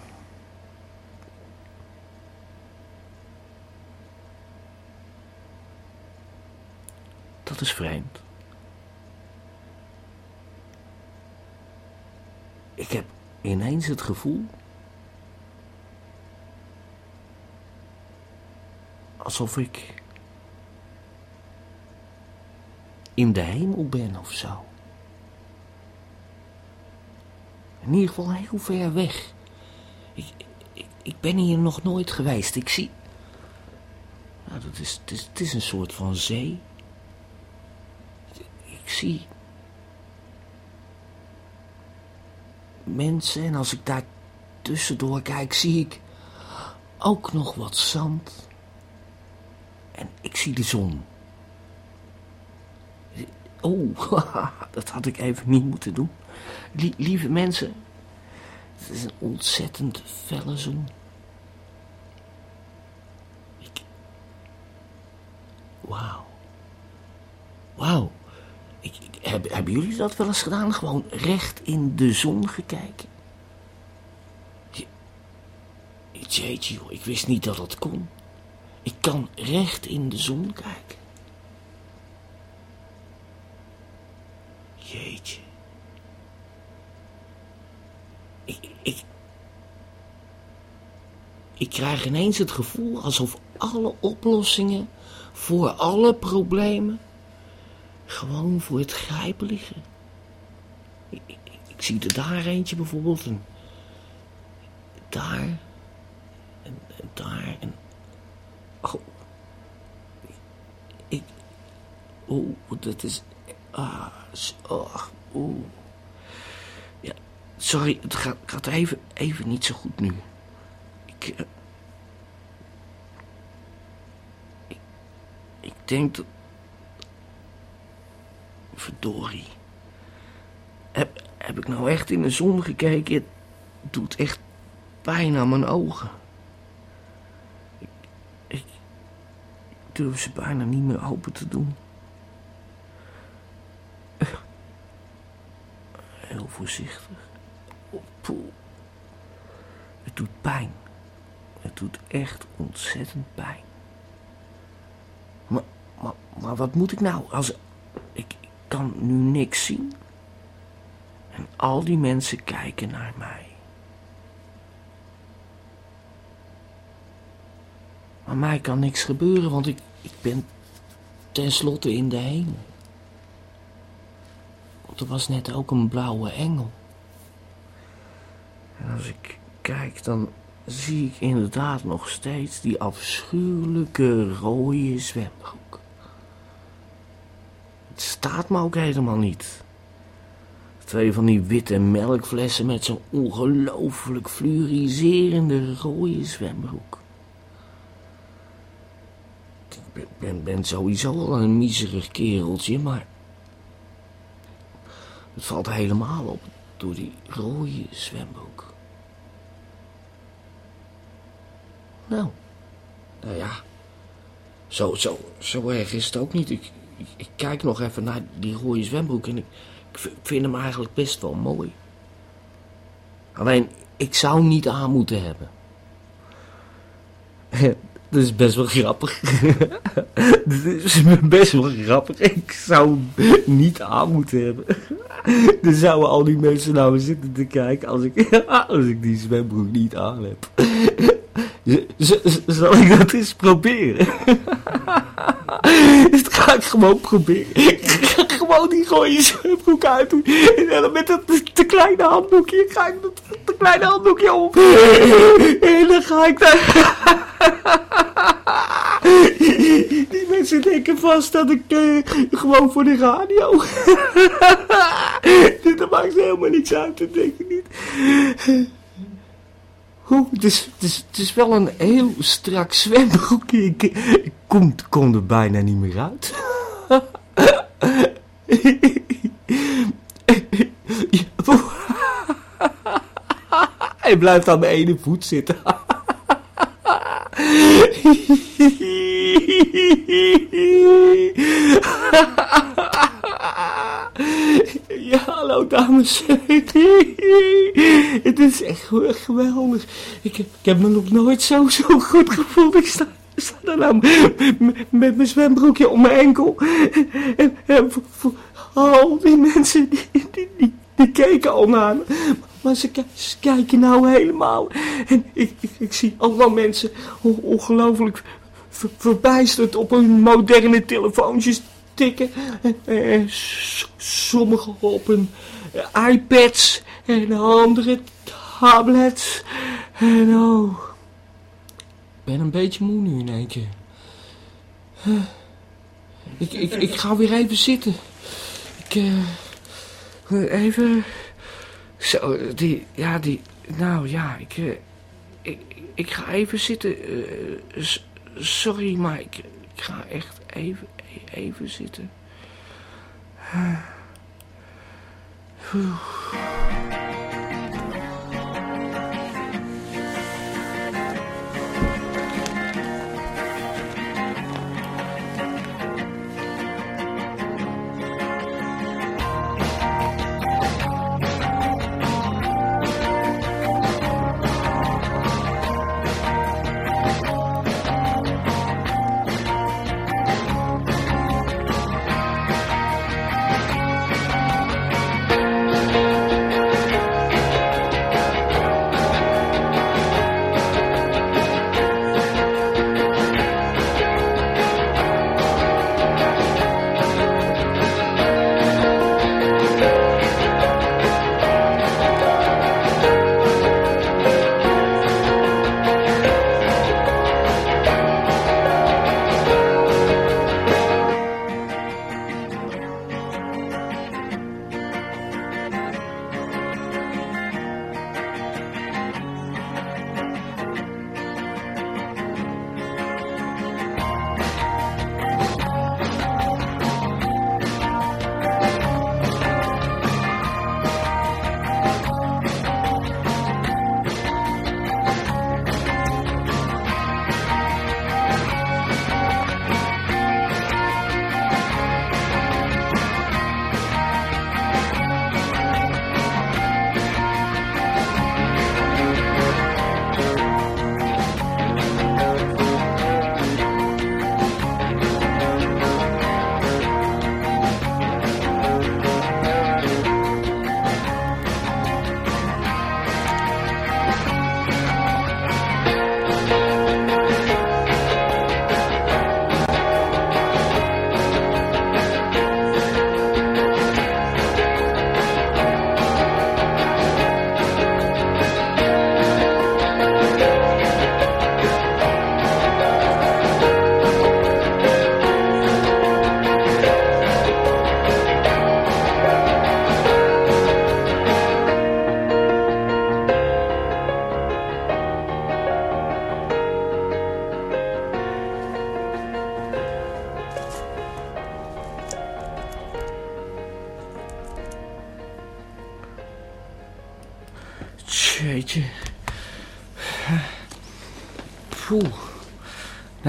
Dat is vreemd. Ik heb ineens het gevoel. Alsof ik. in de hemel ben of zo. In ieder geval heel ver weg. Ik, ik, ik ben hier nog nooit geweest. Ik zie. Nou, dat is, het, is, het is een soort van zee. Ik zie mensen. En als ik daar tussendoor kijk, zie ik ook nog wat zand. En ik zie de zon. Oh, dat had ik even niet moeten doen. lieve mensen, het is een ontzettend felle zon. Ik... Wauw. Wauw. Ik, heb, hebben jullie dat wel eens gedaan? Gewoon recht in de zon gekeken? Jeetje, ik wist niet dat dat kon. Ik kan recht in de zon kijken. Jeetje. Ik, ik, ik krijg ineens het gevoel alsof alle oplossingen voor alle problemen gewoon voor het grijpen liggen. Ik, ik, zie er daar eentje bijvoorbeeld. Een, daar. En, en daar. En... Oh. Ik... Oeh, dat is... Ah, oh, oeh. Ja, sorry, het gaat, gaat even, even niet zo goed nu. Ik... Uh, ik, ik denk dat... Verdorie. Heb, heb ik nou echt in de zon gekeken? Het doet echt pijn aan mijn ogen. Ik, ik, ik durf ze bijna niet meer open te doen. Heel voorzichtig. Het doet pijn. Het doet echt ontzettend pijn. Maar, maar, maar wat moet ik nou als... Ik kan nu niks zien. En al die mensen kijken naar mij. Maar mij kan niks gebeuren, want ik, ik ben tenslotte in de hemel. Want er was net ook een blauwe engel. En als ik kijk, dan zie ik inderdaad nog steeds die afschuwelijke rode zwembroek. Het staat me ook helemaal niet. Twee van die witte melkflessen met zo'n ongelooflijk fluoriserende rode zwembroek. Ben, ben, sowieso al een miserig kereltje, maar... Het valt helemaal op door die rode zwembroek. Nou, nou ja, zo, zo, zo erg is het ook niet. Ik, ik, ik kijk nog even naar die rode zwembroek en ik, ik vind hem eigenlijk best wel mooi. Alleen, ik zou hem niet aan moeten hebben. Dat is best wel grappig. Dat is best wel grappig. Ik zou hem niet aan moeten hebben. Dan zouden al die mensen nou zitten te kijken als ik, als ik die zwembroek niet aan heb. Zal ik dat eens proberen? Dat ga ik gewoon proberen. Ik ga gewoon die gooie zwembroek uitdoen. En dan met dat te kleine handdoekje ga ik dat te kleine handdoekje op. En dan ga ik daar... Die mensen denken vast dat ik uh, gewoon voor de radio. dat maakt helemaal niks uit, dat denk ik niet. Oeh, het, is, het, is, het is wel een heel strak zwembroekje. Ik, ik kom er bijna niet meer uit. Hij blijft aan mijn ene voet zitten. Ja, hallo dames. Het is echt geweldig. Ik, ik heb me nog nooit zo, zo goed gevoeld. Ik sta, sta daar nou met mijn zwembroekje om mijn enkel. En, voor, al die mensen die, die, die, keken al naar me. Maar ze, kijken nou helemaal. En ik, ik, zie allemaal mensen ongelooflijk ver, verbijsterd op hun moderne telefoontjes tikken. En, sommigen op hun iPads en andere tablets. En oh, ik ben een beetje moe nu in één keer. Ik, ik, ik ga weer even zitten. Ik, even... Zo, die, ja, die, nou ja, ik, ik, ik ga even zitten. Sorry, maar ik, ik ga echt even, even zitten.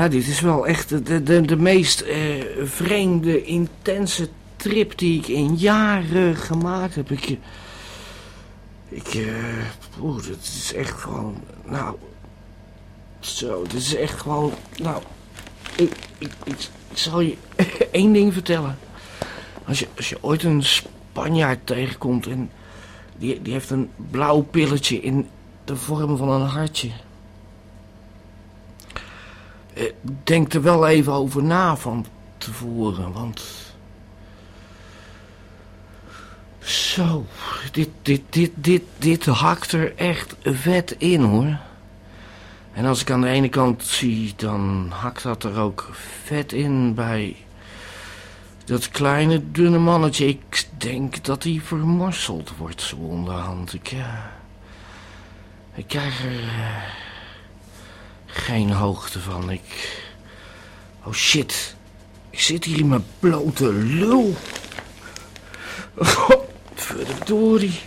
Dit is wel echt de, de, de meest eh, vreemde, intense trip die ik in jaren gemaakt heb. Ik, ik, uh, poeh, dit is echt gewoon, nou, zo, dit is echt gewoon, nou, ik, ik, ik, ik zal je één ding vertellen. Als je, als je ooit een Spanjaard tegenkomt en die, die heeft een blauw pilletje in de vorm van een hartje. Eh, denk er wel even over na van tevoren, want... Zo, dit, dit, dit, dit, dit hakt er echt vet in hoor. En als ik aan de ene kant zie, dan hakt dat er ook vet in bij dat kleine dunne mannetje. Ik denk dat hij vermorseld wordt zo onderhand. Ik, uh, ik krijg er uh, geen hoogte van. Ik... Oh shit. Ik zit hier in mijn blote lul. Verdorie.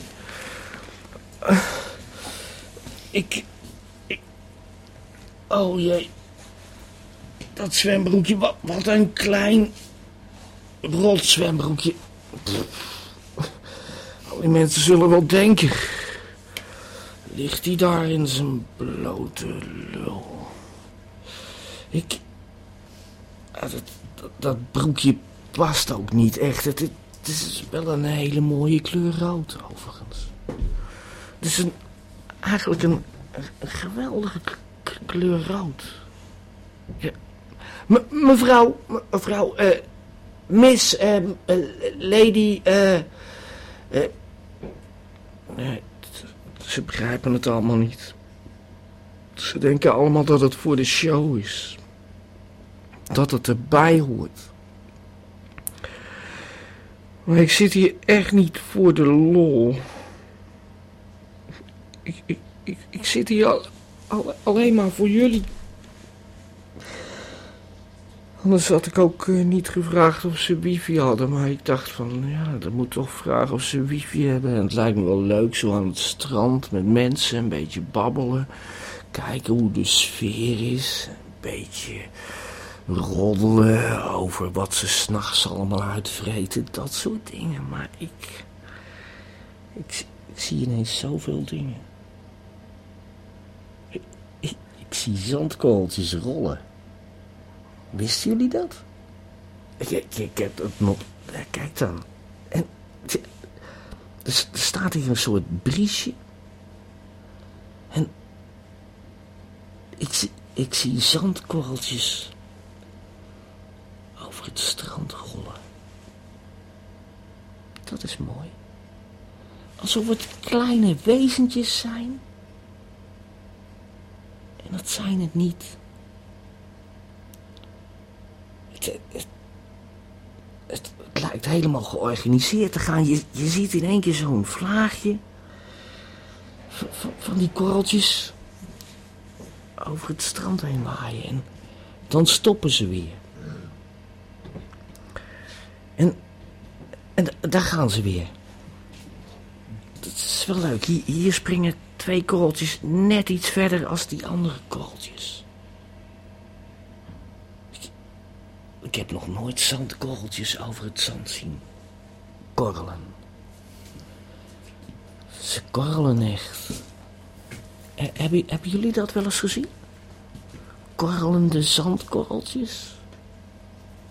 Uh, ik... Oh jee. Dat zwembroekje, wat, wat een klein rotzwembroekje. Al die mensen zullen wel denken. Ligt hij daar in zijn blote lul? Ik... Dat, dat, broekje past ook niet echt. Het, het, is wel een hele mooie kleur rood, overigens. Het is een, eigenlijk een, geweldige kleur rood. Ja. mevrouw, mevrouw, eh, miss, eh, lady, eh, eh, nee, ze begrijpen het allemaal niet. Ze denken allemaal dat het voor de show is. Dat het erbij hoort. Maar ik zit hier echt niet voor de lol. Ik, ik, ik, ik zit hier al, alleen maar voor jullie. Anders had ik ook uh, niet gevraagd of ze wifi hadden. Maar ik dacht van, ja, dat moet toch vragen of ze wifi hebben. En het lijkt me wel leuk zo aan het strand met mensen. Een beetje babbelen. Kijken hoe de sfeer is. Een beetje roddelen over wat ze s'nachts allemaal uitvreten. Dat soort dingen. Maar ik, ik, ik zie ineens zoveel dingen. Ik zie zandkorreltjes rollen. Wisten jullie dat? Ik, ik, ik heb het nog... Kijk dan. En... Er, staat hier een soort briesje. En... Ik, ik zie zandkorreltjes... het strand rollen. Dat is mooi. Alsof het kleine wezentjes zijn en dat zijn het niet. Het, het, lijkt helemaal georganiseerd te gaan. Je, je ziet in één keer zo'n vlaagje van, van, die korreltjes over het strand heen waaien. En dan stoppen ze weer. En, en daar gaan ze weer. Dat is wel leuk. Hier, hier springen twee korreltjes net iets verder als die andere korreltjes. Ik, heb nog nooit zandkorreltjes over het zand zien korrelen. Ze korrelen echt. Hebben jullie dat wel eens gezien? Korrelende zandkorreltjes?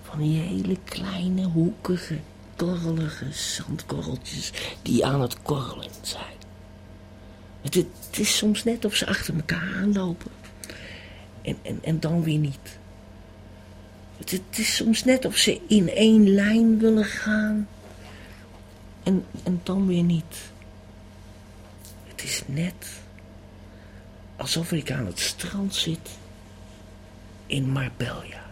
Van die hele kleine, hoekige, korrelige zandkorreltjes die aan het korrelen zijn. Het, het, is soms net of ze achter elkaar aanlopen. En, en, en dan weer niet. Het, het is soms net of ze in één lijn willen gaan. En, en dan weer niet. Het is net alsof ik aan het strand zit in Marbella.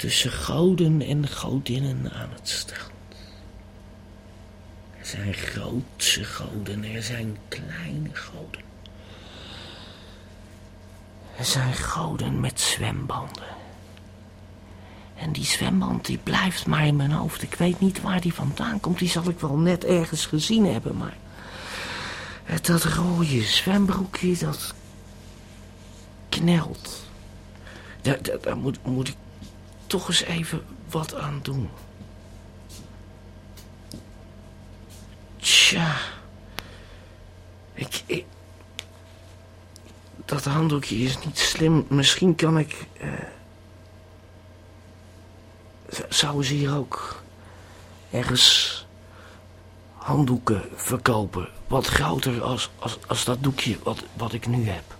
Tussen goden en godinnen aan het strand. Er zijn grootse goden, er zijn kleine goden. Er zijn goden met zwembanden. En die zwemband die blijft maar in mijn hoofd. Ik weet niet waar die vandaan komt. Die zal ik wel net ergens gezien hebben, maar... Dat rode zwembroekje, dat knelt. Daar, daar, moet, moet ik toch eens even wat aan doen. Tja. Ik, ik, dat handdoekje is niet slim. Misschien kan ik... Uh, zouden ze hier ook ergens handdoeken verkopen? Wat groter als, als, als dat doekje wat, wat ik nu heb.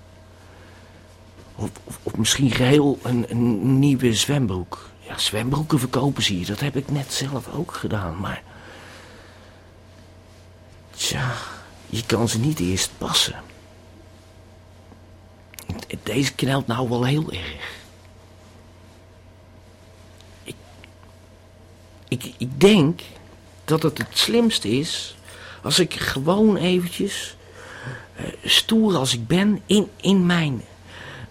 Of, misschien geheel een, een nieuwe zwembroek. Ja, zwembroeken verkopen zie je. Dat heb ik net zelf ook gedaan, maar... Tja, je kan ze niet eerst passen. Deze knelt nou wel heel erg. Ik, ik, ik denk dat het het slimste is als ik gewoon eventjes, uh, stoer als ik ben, in, in mijn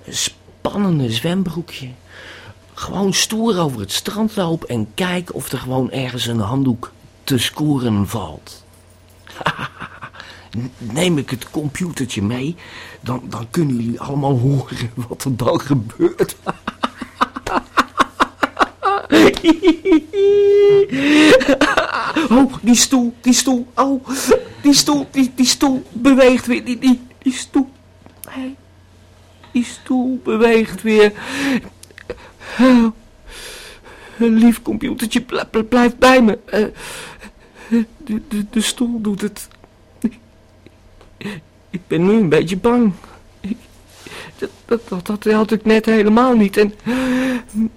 spannende zwembroekje, gewoon stoer over het strand loop en kijk of er gewoon ergens een handdoek te scoren valt. Neem ik het computertje mee, dan, dan kunnen jullie allemaal horen wat er dan gebeurt. Oh, die stoel, die stoel, oh, die stoel, die, die stoel beweegt weer, die, die, die stoel. Hey, die stoel beweegt weer. Lief computertje, blijf bij me. Uh, de, stoel doet het. Ik ben nu een beetje bang. dat, dat, dat, had ik net helemaal niet. En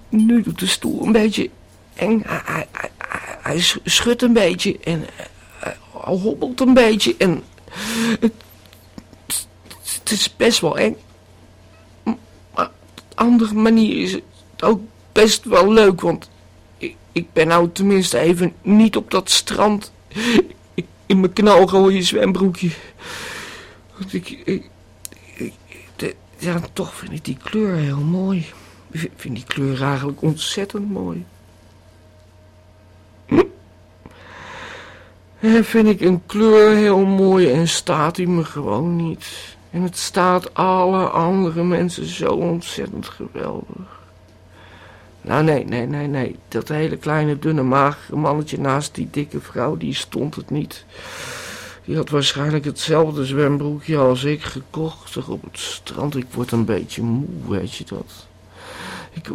nu doet de stoel een beetje eng. Hij, hij, schudt een beetje en hij hobbelt een beetje. En het is best wel eng. Andere manier is het ook best wel leuk. Want ik, ik ben nou tenminste even niet op dat strand in mijn knalrooie zwembroekje. Want ik, ik, ja, toch vind ik die kleur heel mooi. Ik vind die kleur eigenlijk ontzettend mooi. Hm? vind ik een kleur heel mooi en staat die me gewoon niet. En het staat alle andere mensen zo ontzettend geweldig. Nou, nee, nee, nee, nee. Dat hele kleine, dunne, magere mannetje naast die dikke vrouw, die stond het niet. Die had waarschijnlijk hetzelfde zwembroekje als ik gekocht op het strand. Ik word een beetje moe, weet je dat? Ik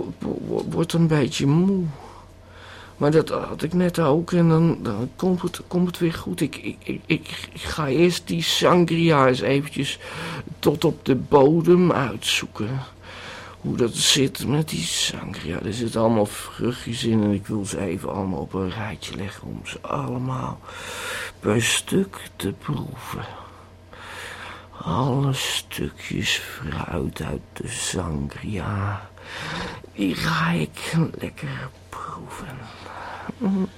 word een beetje moe. Maar dat had ik net ook en dan, dan komt, het, komt weer goed. Ik, ik, ik, ik, ga eerst die sangria eens eventjes tot op de bodem uitzoeken hoe dat zit met die sangria. Er zitten allemaal vruchtjes in en ik wil ze even allemaal op een rijtje leggen om ze allemaal per stuk te proeven. Alle stukjes fruit uit de sangria, die ga ik lekker proeven. Mm.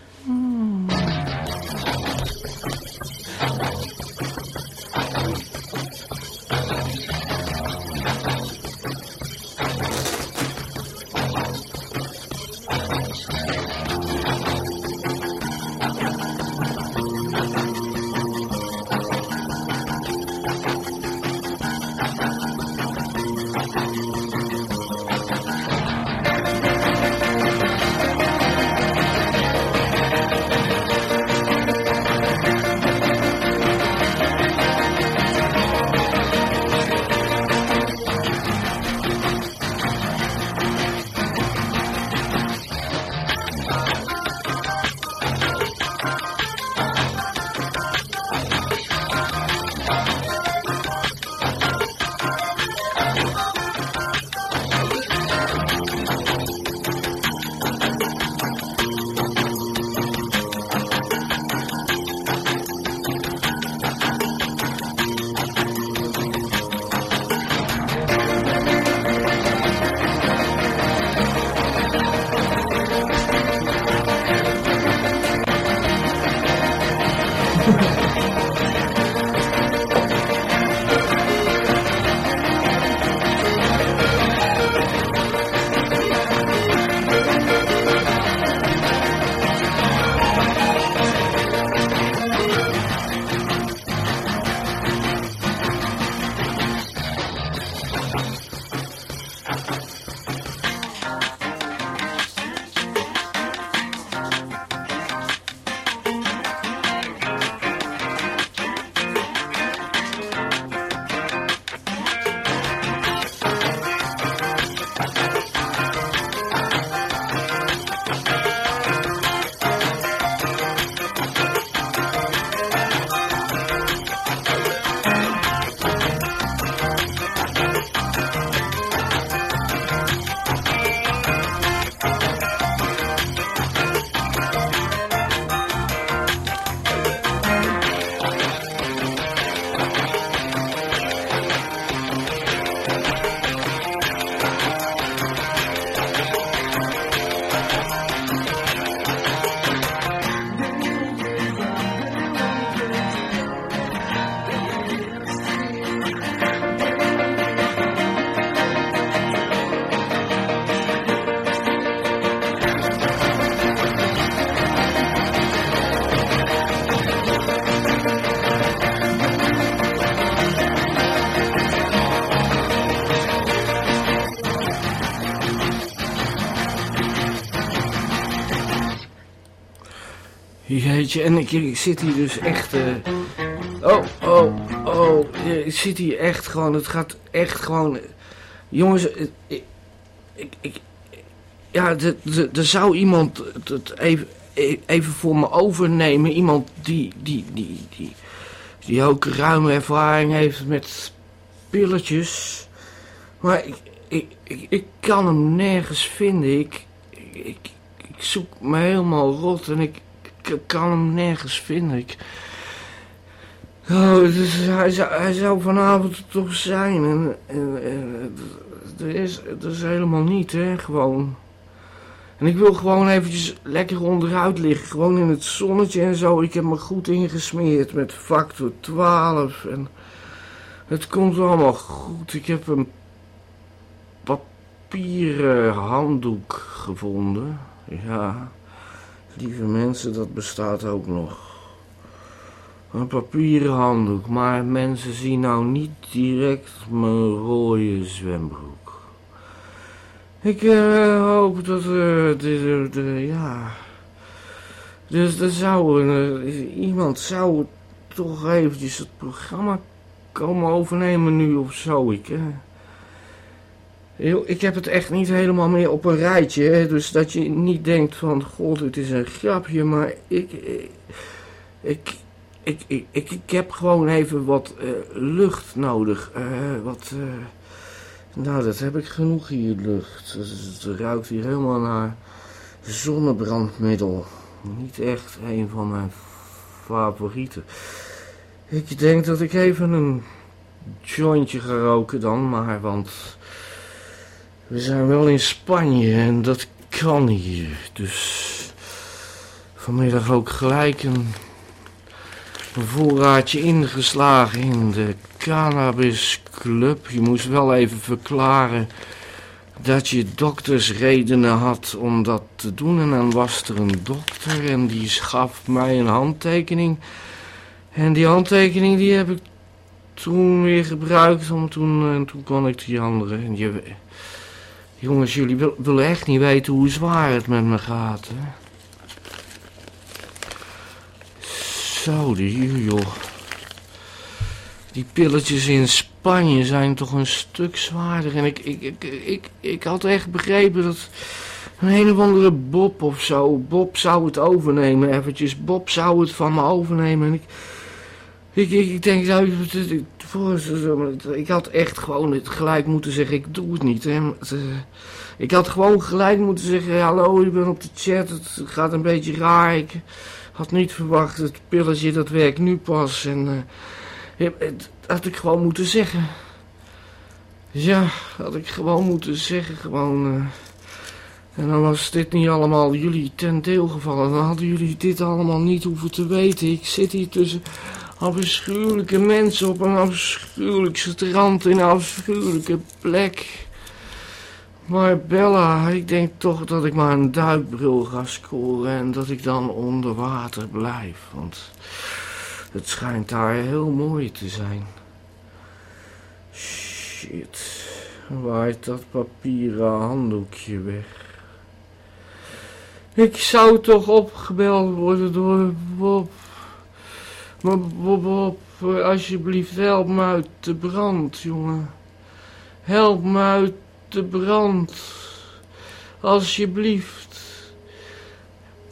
En ik, zit hier dus echt... eh, Oh, oh, oh. Ik zit hier echt gewoon... Het gaat echt gewoon... Jongens, eh, ik... ik, ik ja, er zou iemand het even, e- even voor me overnemen. Iemand die, die, die, die, die ook ruime ervaring heeft met pilletjes. Maar ik, ik, ik, ik kan hem nergens vinden. Ik, ik, ik zoek me helemaal rot en ik, ik kan hem nergens vinden. Ik, oh, hij, zou, hij zou vanavond toch zijn. En, er, is, is helemaal niet, hè, gewoon. En ik wil gewoon eventjes lekker onderuit liggen. Gewoon in het zonnetje en zo. Ik heb me goed ingesmeerd met factor 12. En het komt allemaal goed. Ik heb een papieren handdoek gevonden. Ja, lieve mensen, dat bestaat ook nog. Een papieren handdoek. Maar mensen zien nou niet direct mijn rode zwembroek. Ik eh, hoop dat eh, de, de- ja. Dus er zou eh, iemand zou toch eventjes het programma komen overnemen nu of zo. Ik, eh. Ik heb het echt niet helemaal meer op een rijtje. Dus dat je niet denkt van, god, het is een grapje. Maar ik, ik, ik, ik, ik, ik, heb gewoon even wat eh, lucht nodig. eh, wat, eh, nou, dat heb ik genoeg hier, lucht. Het ruikt hier helemaal naar zonnebrandmiddel. Niet echt een van mijn favorieten. Ik denk dat ik even een jointje ga roken dan, maar want we zijn wel in Spanje en dat kan hier. Dus vanmiddag ook gelijk een, voorraadje ingeslagen in de Cannabis Club. Je moest wel even verklaren dat je doktersredenen had om dat te doen. En dan was er een dokter en die gaf mij een handtekening. En die handtekening die heb ik toen weer gebruikt. Om toen, en toen kon ik die andere. En je, jongens, jullie wil- willen echt niet weten hoe zwaar het met me gaat. Hè? Zo, de hier, joh. Die pilletjes in Spanje zijn toch een stuk zwaarder. En ik, ik, ik, ik, ik had echt begrepen dat een of andere Bob of zo. Bob zou het overnemen eventjes. Bob zou het van me overnemen. En ik, ik, ik, ik denk, nou, ik had echt gewoon het gelijk moeten zeggen, ik doe het niet. Eh, Ik had gewoon gelijk moeten zeggen, hallo, ik ben op de chat, het gaat een beetje raar. Ik had niet verwacht, het pilletje dat werkt nu pas. En eh, ja, het had ik gewoon moeten zeggen. Ja, had ik gewoon moeten zeggen, gewoon... eh. en dan was dit niet allemaal jullie ten deel gevallen. Dan hadden jullie dit allemaal niet hoeven te weten. Ik zit hier tussen afschuwelijke mensen op een afschuwelijk strand in een afschuwelijke plek. Maar Bella, ik denk toch dat ik maar een duikbril ga scoren en dat ik dan onder water blijf. Want het schijnt daar heel mooi te zijn. Shit, waait dat papieren handdoekje weg. Ik zou toch opgebeld worden door Bob. Maar Bob, Bob, alsjeblieft, help me uit de brand, jongen. Help me uit de brand. Alsjeblieft.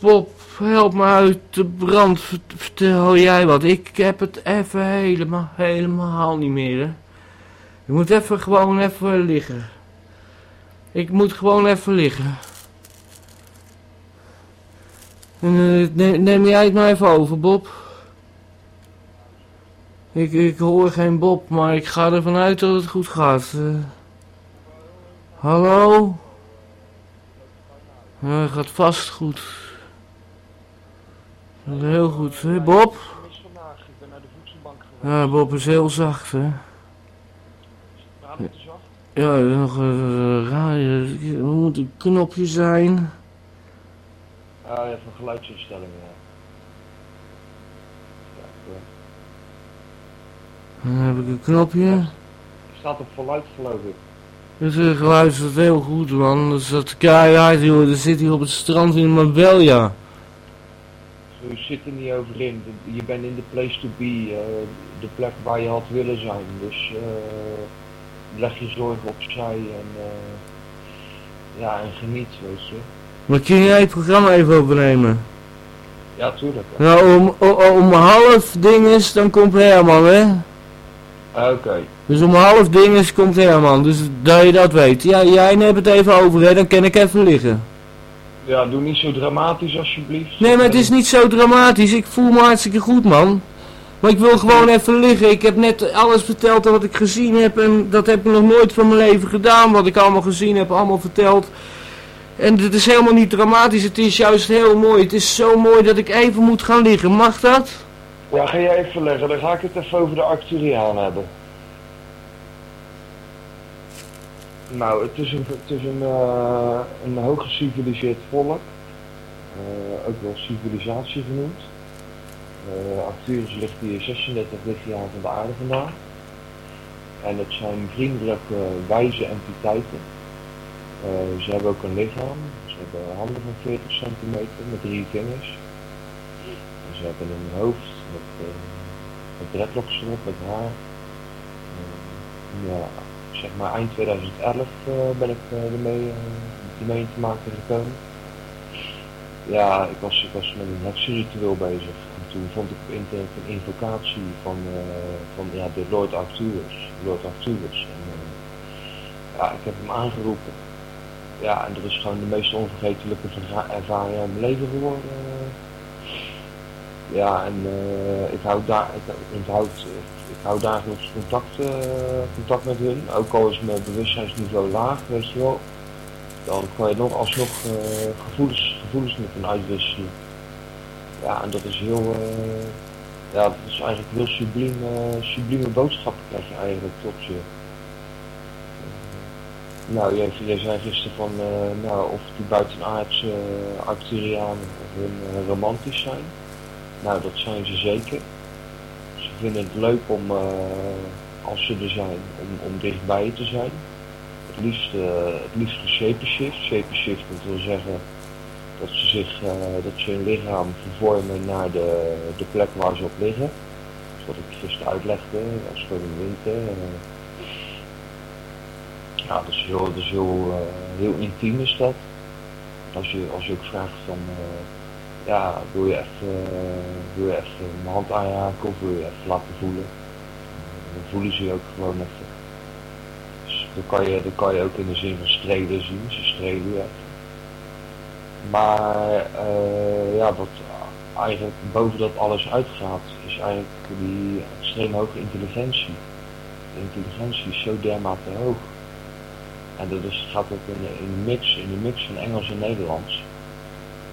Bob, help me uit de brand. Vert- Vertel jij wat. Ik heb het even helemaal, helemaal niet meer, hè. Ik moet even gewoon even liggen. Ik moet gewoon even liggen. En, eh, neem jij het maar even over, Bob. Ik, ik hoor geen Bob, maar ik ga ervan uit dat het goed gaat. eh. hallo? Ja, het gaat vast goed. Heel goed, Bob? De voedselbank geweest. Ja, Bob is heel zacht, hè? Waarom te zacht? Ja, nog een raar. Er moet een knopje zijn. Ja, je hebt een geluidsinstelling. Ja. Kijk, eh, Dan heb ik een knopje. Staat op verluid geloof ik. Het eh, geluid is heel goed, man. Dat is dat keihard, joh. Dat zit hier op het strand in Marbella. je zit er niet over in. Je bent in de place to be, uh, de plek waar je had willen zijn. Dus uh, leg je zorgen opzij en, uh, ja, en geniet, weet je. Maar kun jij het programma even overnemen? Ja, tuurlijk. Nou, om, om, om half dinges, dan komt Herman, hè? Oké. Dus om half dinges komt Herman, dus dat je dat weet. Ja, jij neemt het even over, hè? Dan kan ik even liggen. Ja, doe niet zo dramatisch alsjeblieft. Nee, maar het is niet zo dramatisch. Ik voel me hartstikke goed, man. Maar ik wil gewoon even liggen. Ik heb net alles verteld wat ik gezien heb. En dat heb ik nog nooit van mijn leven gedaan. Wat ik allemaal gezien heb, allemaal verteld. En het is helemaal niet dramatisch. Het is juist heel mooi. Het is zo mooi dat ik even moet gaan liggen. Mag dat? Ja, ga jij even leggen. Dan ga ik het even over de Arcturiaan hebben. Nou, het is een, het is een, uh, een hoog geciviliseerd volk. Uh, ook wel civilisatie genoemd. Uh, Arcturus ligt hier 36 lichtjaar van de aarde vandaan. En het zijn vriendelijke, wijze entiteiten. ze hebben ook een lichaam. Ze hebben handen van 40 centimeter met drie vingers. En ze hebben een hoofd dreadlocks erop, met haar. ja, zeg maar eind 2011 uh, ben ik uh, ermee, ermee te maken gekomen. Ja, ik was, ik was met een heksenritueel bezig. En toen vond ik op internet een invocatie van, van ja, de Lord Arcturus. En, ja, ik heb hem aangeroepen. Ja, en dat is gewoon de meest onvergetelijke ervaring uit mijn leven geworden. Ja, en ik hou daar, ik onthoud ik hou contact, uh, contact met hun. Ook al is mijn bewustzijnsniveau laag, weet je wel. Dan kan je nog alsnog uh, gevoelens, gevoelens met hen uitwisselen. Ja, en dat is heel, ja, dat is eigenlijk heel sublieme, sublieme boodschap krijg je eigenlijk tot je. nou, jij zei gisteren van, nou, of die buitenaardse Arcturianen of hun romantisch zijn. Nou, dat zijn ze zeker vinden het leuk om, uh, als ze er zijn, om, dichtbij te zijn. Het liefst, uh, het liefst shape shift. Shape shift dat wil zeggen dat ze, zich, uh, dat ze hun lichaam vervormen naar de, de plek waar ze op liggen. Wat ik gisteren uitlegde, als in de winter. ja, dat is heel, dat heel, heel intiem is dat. Als je, als je ook vraagt van ja, wil je even, uh, je even mijn hand aanraken of wil je even laten voelen. Dan voelen ze je ook gewoon even. Dus dat kan je, dat kan je ook in de zin van strelen zien, ze strelen je even. Maar uh, ja, wat eigenlijk boven dat alles uitgaat, is eigenlijk die extreem hoge intelligentie. De intelligentie is zo dermate hoog. En dat is, gaat ook in, in, de mix, in de mix van Engels en Nederlands.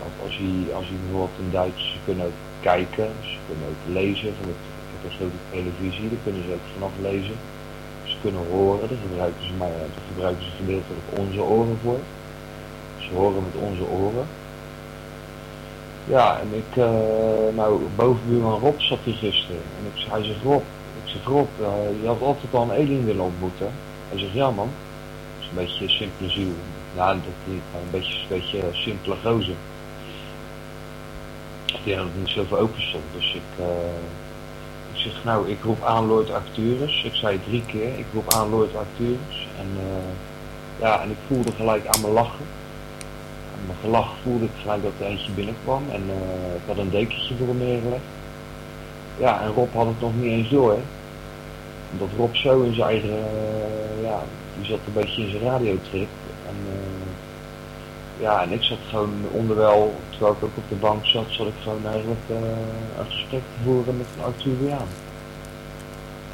Want als je, als je bijvoorbeeld in Duits, ze kunnen ook kijken, ze kunnen ook lezen. Ik heb een grote televisie, daar kunnen ze ook vanaf lezen. Ze kunnen horen, daar gebruiken ze, maar, daar gebruiken ze gedeeltelijk onze oren voor. Ze horen met onze oren. Ja, en ik, uh, nou, bovenbuurman Rob zat hier gisteren. En ik, hij zegt, Rob, ik zeg, Rob, uh, je had altijd al een alien willen ontmoeten. Hij zegt, ja man. Dat is een beetje simpele ziel. Ja, dat niet, een beetje, een beetje simpele gozer die hadden niet zoveel open stond. Dus ik, uh, ik zeg, nou, ik roep aan Lord Arcturus. Ik zei drie keer, ik roep aan Lord Arcturus. En, uh, ja, en ik voelde gelijk aan mijn lachen. Aan mijn gelach voelde ik gelijk dat er eentje binnenkwam. En uh, ik had een dekentje voor hem neergelegd. Ja, en Rob had het nog niet eens door. Omdat Rob zo in zijn eigen, ja, die zat een beetje in zijn radiotrip. En ja, en ik zat gewoon onderwel, terwijl ik ook op de bank zat, zat ik gewoon eigenlijk uh, een gesprek te voeren met een Arturiaan.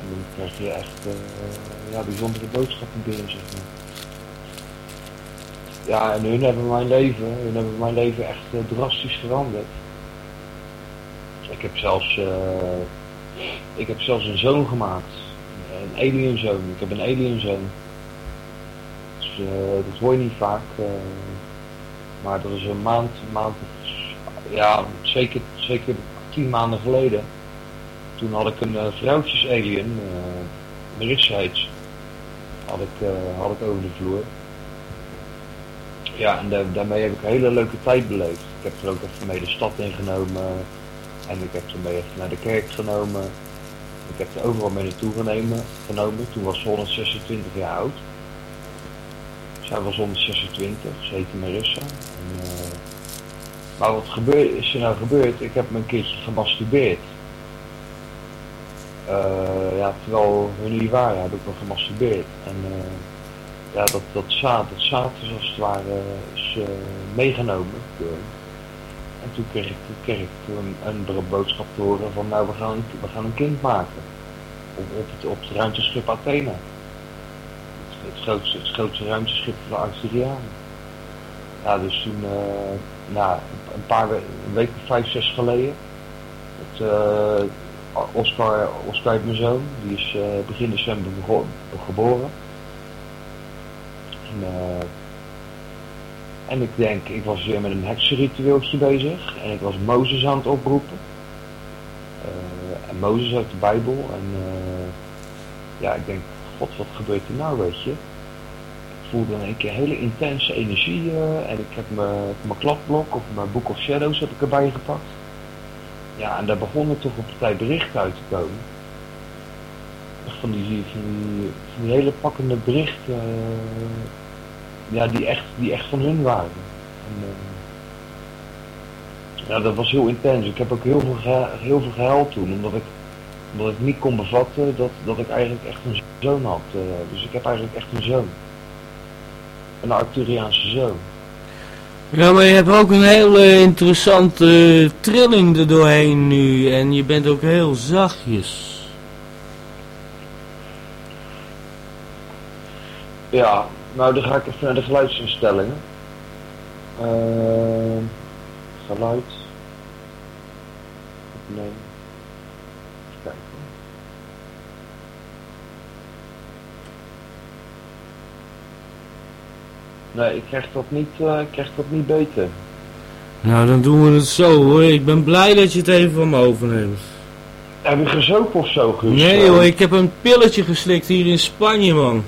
En dan krijg je echt uh, ja, bijzondere boodschappen binnen, zeg maar. Ja, en hun hebben mijn leven, hun hebben mijn leven echt uh, drastisch veranderd. Ik heb zelfs, ik heb zelfs een zoon gemaakt. Een alienzoon. Ik heb een alienzoon. Dus, dat hoor je niet vaak. Maar dat is een maand, maand ja, zeker, zeker tien maanden geleden. Toen had ik een uh, vrouwtjes-alien, uh, Marissa had ik, uh, had ik over de vloer. Ja, en daarmee heb ik een hele leuke tijd beleefd. ik heb er ook even mee de stad ingenomen. En ik heb ze mee even naar de kerk genomen. Ik heb ze overal mee naartoe genomen. genomen. Toen was ze 126 jaar oud. Zij was 126, ze heette Marissa. Maar wat gebeurt, is er nou gebeurd? Ik heb me een keertje gemasturbeerd. Uh, ja, terwijl we niet waren, heb ik me gemasturbeerd. En uh, ja, dat, dat zaad, dat is als het ware is, meegenomen. En toen kreeg ik, kreeg ik een, een boodschap te horen van nou we gaan, we gaan een kind maken. Op, op, het, op het ruimteschip Athena. Het, het, grootste, ruimteschip van de Arcturianen. Ja, dus toen, nou, een paar weken, vijf, zes geleden. Het, uh, Oscar, Oscar heeft mijn zoon, die is uh, begin december geboren. En, en ik denk, ik was weer met een heksenritueeltje bezig. En ik was Mozes aan het oproepen. En Mozes uit de Bijbel. En ja, ik denk, god, wat gebeurt er nou, weet je? Voelde in één keer hele intense energie. Uh, en ik heb mijn kladblok of mijn Book of Shadows heb ik erbij gepakt. Ja, en daar begonnen toch de tijd berichten uit te komen. Van die, van die, van die hele pakkende berichten ja, die echt, die echt van hun waren. En, uh, ja, dat was heel intens. Ik heb ook heel veel, heel veel gehuild toen, omdat ik, omdat ik niet kon bevatten dat, dat ik eigenlijk echt een zoon had. Dus ik heb eigenlijk echt een zoon. Een Arcturiaanse zoon. Ja, maar je hebt ook een hele interessante trilling er doorheen nu. En je bent ook heel zachtjes. Ja, nou, dan ga ik even naar de geluidsinstellingen. Uh, geluid. Nee. Even kijken. Nee, ik krijg dat niet, uh, ik krijg dat niet beter. Nou, dan doen we het zo hoor. Ik ben blij dat je het even van me overneemt. Heb je gezopen of zo, Guus? Nee joh, ik heb een pilletje geslikt hier in Spanje, man.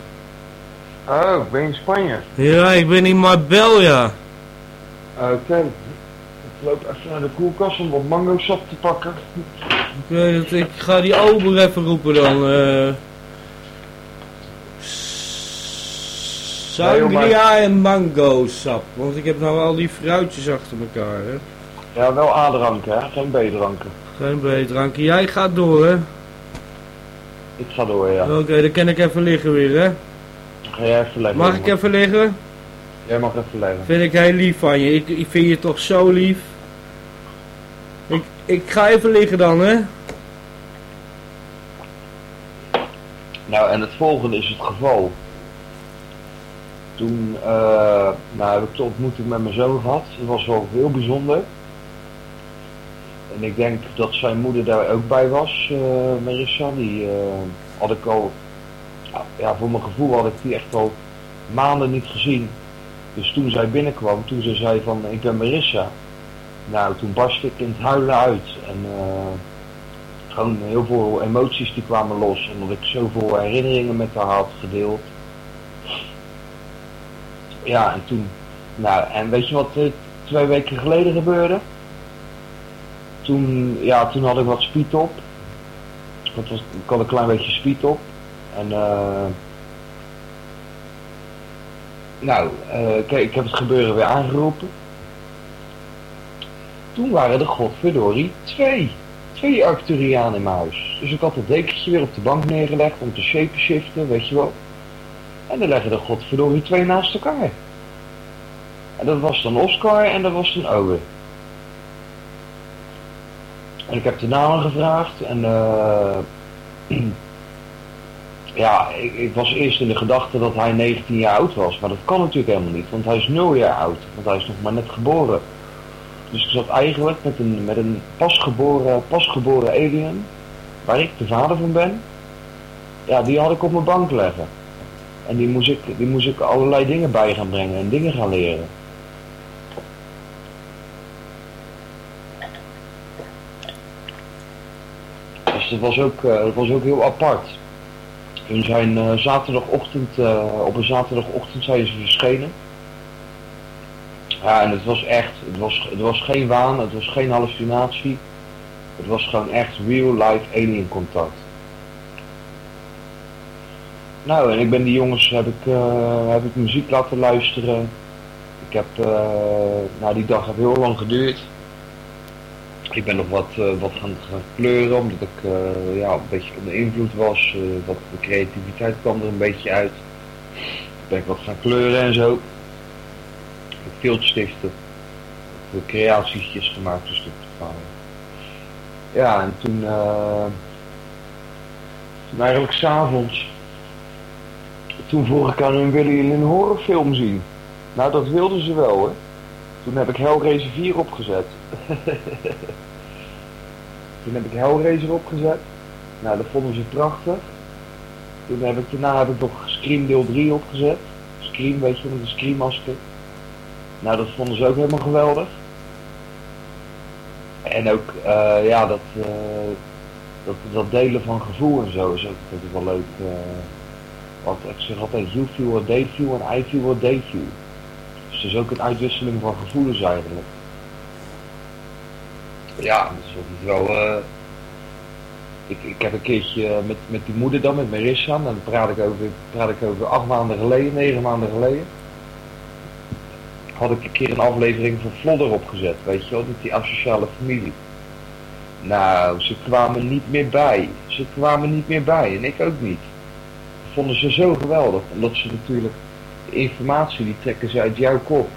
Oh, ben je in Spanje? Ja, ik ben in Marbella. Oké. Okay. Ik loop even naar de koelkast om wat mango sap te pakken. Oké, okay, ik ga die ober even roepen dan. Uh... Sangria en mango sap. Want ik heb nou al die fruitjes achter elkaar, hè. Ja, wel A-dranken, hè? Geen B-dranken. Geen B-dranken. Jij gaat door, hè? Ik ga door, ja. Oké, okay, dan kan ik even liggen weer, hè? Ga jij even liggen? Mag ik even liggen? Jij mag even liggen. Vind ik heel lief van je. Ik, ik vind je toch zo lief. Ik, ik ga even liggen dan, hè? Nou, en het volgende is het geval. Toen uh, heb ik de ontmoeting met mijn zoon gehad. Dat was wel heel bijzonder. En ik denk dat zijn moeder daar ook bij was, uh, Marissa. Die uh, had ik al ja, voor mijn gevoel had ik die echt al maanden niet gezien. Dus toen zij binnenkwam, toen ze zei van ik ben Marissa. Nou, toen barstte ik in het huilen uit. En gewoon heel veel emoties die kwamen los. Omdat ik zoveel herinneringen met haar had gedeeld. Ja, en toen... Nou, en weet je wat uh, twee weken geleden gebeurde? Toen, ja, toen had ik wat speed op. Dat was, ik had een klein beetje speed op. En uh, nou, uh, kijk, ik heb het gebeuren weer aangeroepen. Toen waren er godverdorie twee. Twee Arcturianen in mijn huis. Dus ik had het dekentje weer op de bank neergelegd om te shape shiften, weet je wel. En dan leggen er godverdorie twee naast elkaar. En dat was dan Oscar en dat was dan Owe. En ik heb de namen gevraagd en uh, ja, ik, ik, was eerst in de gedachte dat hij 19 jaar oud was. Maar dat kan natuurlijk helemaal niet, want hij is 0 jaar oud. Want hij is nog maar net geboren. Dus ik zat eigenlijk met een, met een pasgeboren, pasgeboren alien, waar ik de vader van ben. Ja, die had ik op mijn bank leggen. En die moest ik, die moest ik allerlei dingen bij gaan brengen en dingen gaan leren. Dus dat was ook, uh, dat was ook heel apart. Toen zijn uh, zaterdagochtend, uh, op een zaterdagochtend zijn ze verschenen. Ja, en het was echt, het was, het was geen waan, het was geen hallucinatie. Het was gewoon echt real life alien contact. Nou, en ik ben die jongens, heb ik, uh, heb ik muziek laten luisteren. Ik heb, uh, nou die dag heb heel lang geduurd. Ik ben nog wat, uh, wat gaan, gaan, kleuren, omdat ik ja, een beetje onder invloed was. wat de creativiteit kwam er een beetje uit. Toen ben ik wat gaan kleuren en zo. Ik heb filtstiften. Ik heb creatietjes gemaakt, dus dat Ja, en toen, toen eigenlijk s'avonds toen vroeg ik aan hun, willen jullie een horrorfilm zien? Nou, dat wilden ze wel, hè. Toen heb ik Hellraiser 4 opgezet. toen heb ik Hellraiser opgezet. Nou, dat vonden ze prachtig. Toen heb ik, daarna heb ik nog Scream deel 3 opgezet. Scream, weet je, met Scream-masker. Nou, dat vonden ze ook helemaal geweldig. En ook, uh, ja, dat, uh, dat, dat delen van gevoel en zo is ook, is wel leuk. Uh, want ik zeg altijd, you feel what feel en I feel what feel. Dus het is ook een uitwisseling van gevoelens eigenlijk. Ja, dus dat is wel... Uh, ik, ik heb een keertje met, met die moeder dan, met Marissa, en dan praat ik, over, praat ik over acht maanden geleden, negen maanden geleden. Had ik een keer een aflevering van Vlodder opgezet, weet je wel, met die asociale familie. Nou, ze kwamen niet meer bij. Ze kwamen niet meer bij en ik ook niet vonden ze zo geweldig. Omdat ze natuurlijk informatie die trekken ze uit jouw kop.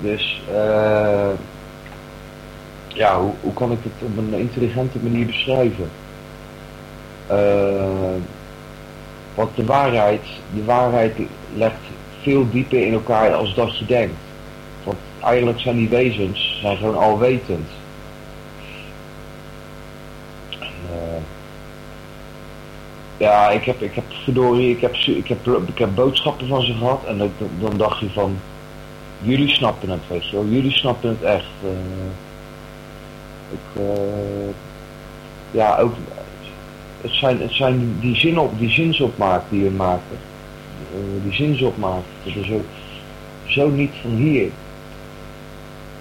Dus uh, ja, hoe, hoe kan ik het op een intelligente manier beschrijven? Uh, want de waarheid, de waarheid legt veel dieper in elkaar als dat je denkt. Want eigenlijk zijn die wezens zijn gewoon alwetend. Ja, ik heb, ik heb verdorie, ik heb, ik heb, ik heb boodschappen van ze gehad en dan, dan dacht je van, jullie snappen het, weet je wel, jullie snappen het echt. Uh, ik, uh, ja, ook, het zijn, het zijn die, zin op, die zinsopmaak die we maken, uh, die zinsopmaak, dat is ook zo niet van hier,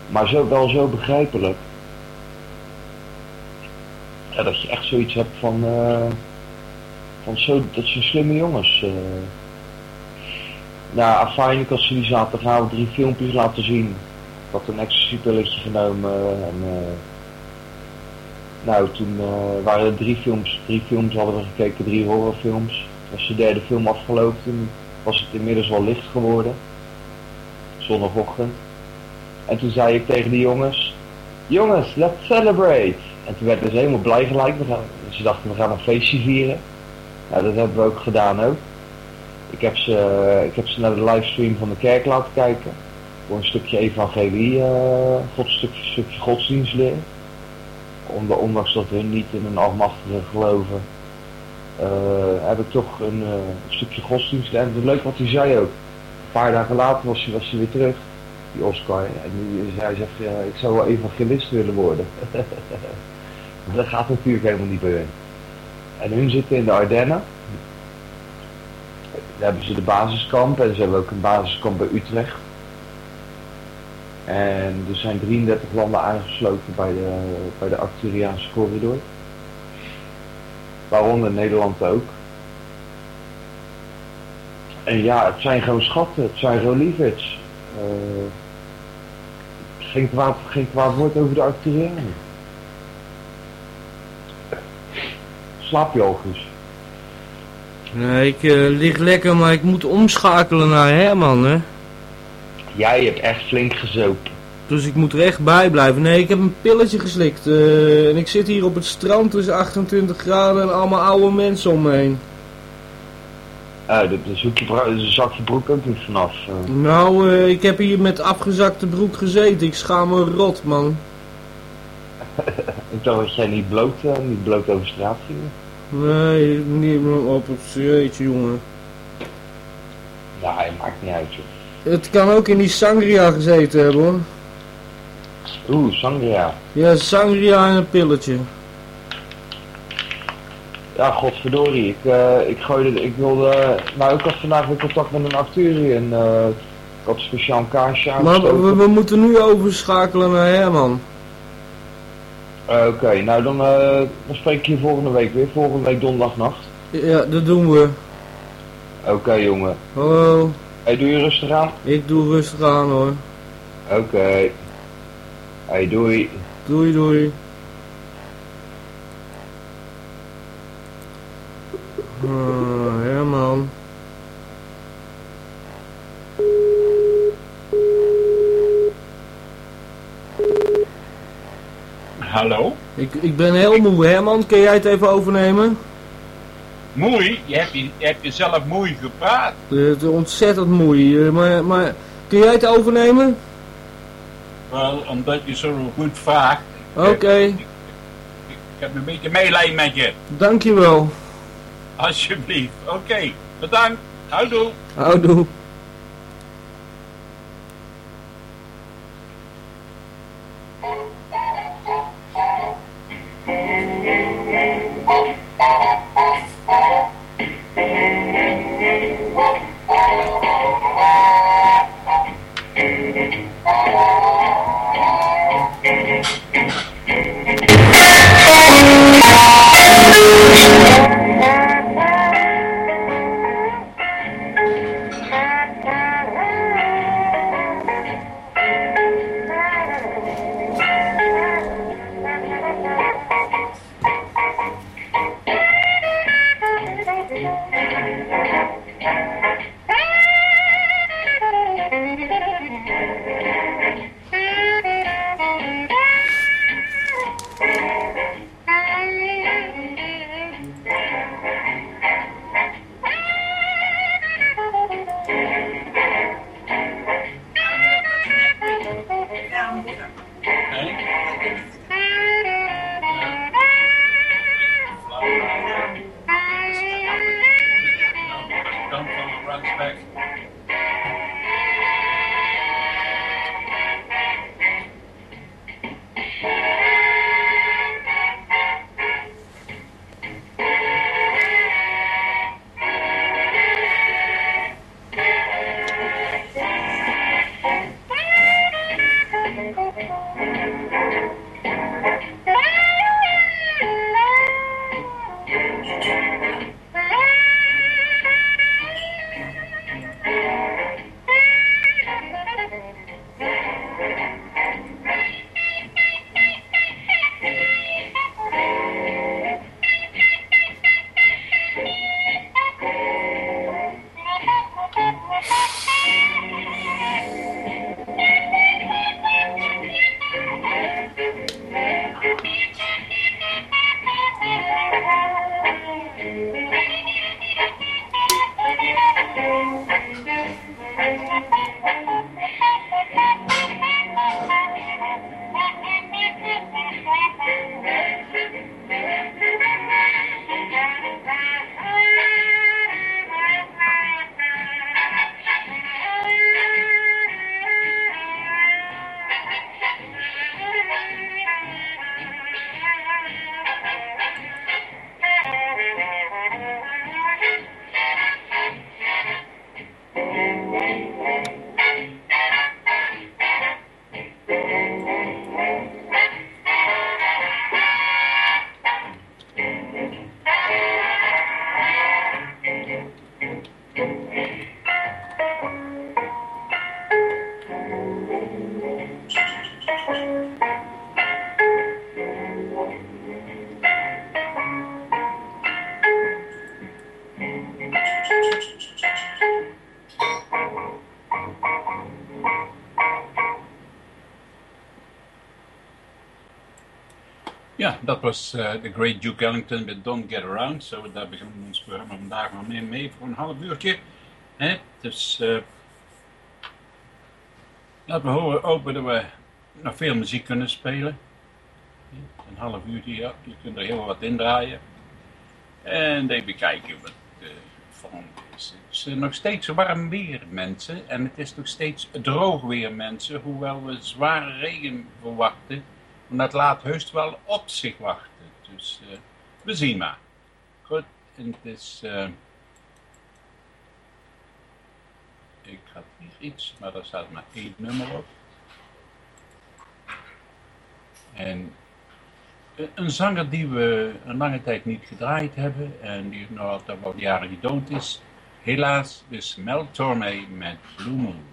maar zo, wel zo begrijpelijk. Dat je echt zoiets hebt van... want zo, dat zijn slimme jongens. Uh. Nou, afijn, ik had ze die zaterdagavond drie filmpjes laten zien. Ik had een ecstasy-pilletje genomen en... Uh, nou, toen uh, waren er drie films, drie films hadden we gekeken, drie horrorfilms. Was de derde film afgelopen, toen was het inmiddels wel licht geworden. Zondagochtend. En toen zei ik tegen de jongens, jongens, let's celebrate. En toen werden ze helemaal blij gelijk. We ze dachten, we gaan een feestje vieren. Nou, dat hebben we ook gedaan ook. Ik heb ze, ik heb ze naar de livestream van de kerk laten kijken. Voor een stukje evangelie, uh, God, een stukje, stukje godsdienst leren. Ondanks dat hun niet in een almachtige geloven, uh, heb ik toch een, een stukje godsdienst leren. Het leuk wat hij zei ook. Een paar dagen later was hij, was hij weer terug, die Oscar. En die, hij zegt, ja, ik zou wel evangelist willen worden. dat gaat natuurlijk helemaal niet bij. En hun zitten in de Ardennen. Daar hebben ze de basiskamp en ze hebben ook een basiskamp bij Utrecht. En er zijn 33 landen aangesloten bij de, bij de Arcturiaanse corridor. Waaronder Nederland ook. En ja, het zijn gewoon schatten, het zijn gewoon lieverds. Uh, geen, kwaad, geen kwaad woord over de Arcturianen. Slaap je? Nee, ik uh, lig lekker, maar ik moet omschakelen naar Herman, hè. Jij hebt echt flink gezopen. Dus ik moet er echt bij blijven. Nee, ik heb een pilletje geslikt. Uh, en ik zit hier op het strand, tussen 28 graden en allemaal oude mensen om me heen. Uh, zoek je de zakje broek ook niet vanaf. Uh. Nou, ik heb hier met afgezakte broek gezeten. Ik schaam me rot, man. ik dacht dat jij niet bloot, uh, niet bloot over straat ging. Nee, niet meer op het jeetje, jongen. Nee, maakt niet uit, joh. Het kan ook in die sangria gezeten hebben, hoor. Oeh, sangria. Ja, sangria en een pilletje. Ja, godverdorie. Ik, uh, ik gooide, ik wilde, nou ik had vandaag weer contact met een acteur en uh, had een speciaal kaasje Maar we, aangestoken. we moeten nu overschakelen naar Herman. Eh, Oké, nou dan, eh, dan spreek ik je volgende week weer. Volgende week donderdagnacht. Ja, dat doen we. Oké jongen. Hallo, Hey, doe je rustig aan? ik doe rustig aan hoor. Oké. Hey, doei. Doei doei. Ah, Herman. Hallo? Ik, ik ben heel moe. Herman, kun jij het even overnemen? Moei? Je hebt, je, hebt jezelf mooi gepraat. Het is ontzettend moe. eh, Maar, maar kun jij het overnemen? Wel, omdat je zo goed vraagt. Oké, Ik, ik heb een beetje meelij met je. dankjewel. Alsjeblieft. Oké, bedankt. Houdoe. Houdoe. Was eh The Great Duke Ellington met Don't Get Around. Zo, daar beginnen we ons programma vandaag maar mee, mee voor een half uurtje. Dus eh laten we horen, hopen dat we nog veel muziek kunnen spelen. Een half uurtje, ja, je kunt er heel wat in draaien. En even kijken wat de volgende is. Het is eh, nog steeds warm weer, mensen. En het is nog steeds droog weer, mensen. Hoewel we zware regen verwachten. Maar dat laat heus wel op zich wachten. Dus eh, we zien maar. Goed, en het is... eh, ik had hier iets, maar daar staat maar één nummer op. En een zanger die we een lange tijd niet gedraaid hebben en die nog altijd wat jaren dood is, helaas, dus Mel Tormé met Blue Moon.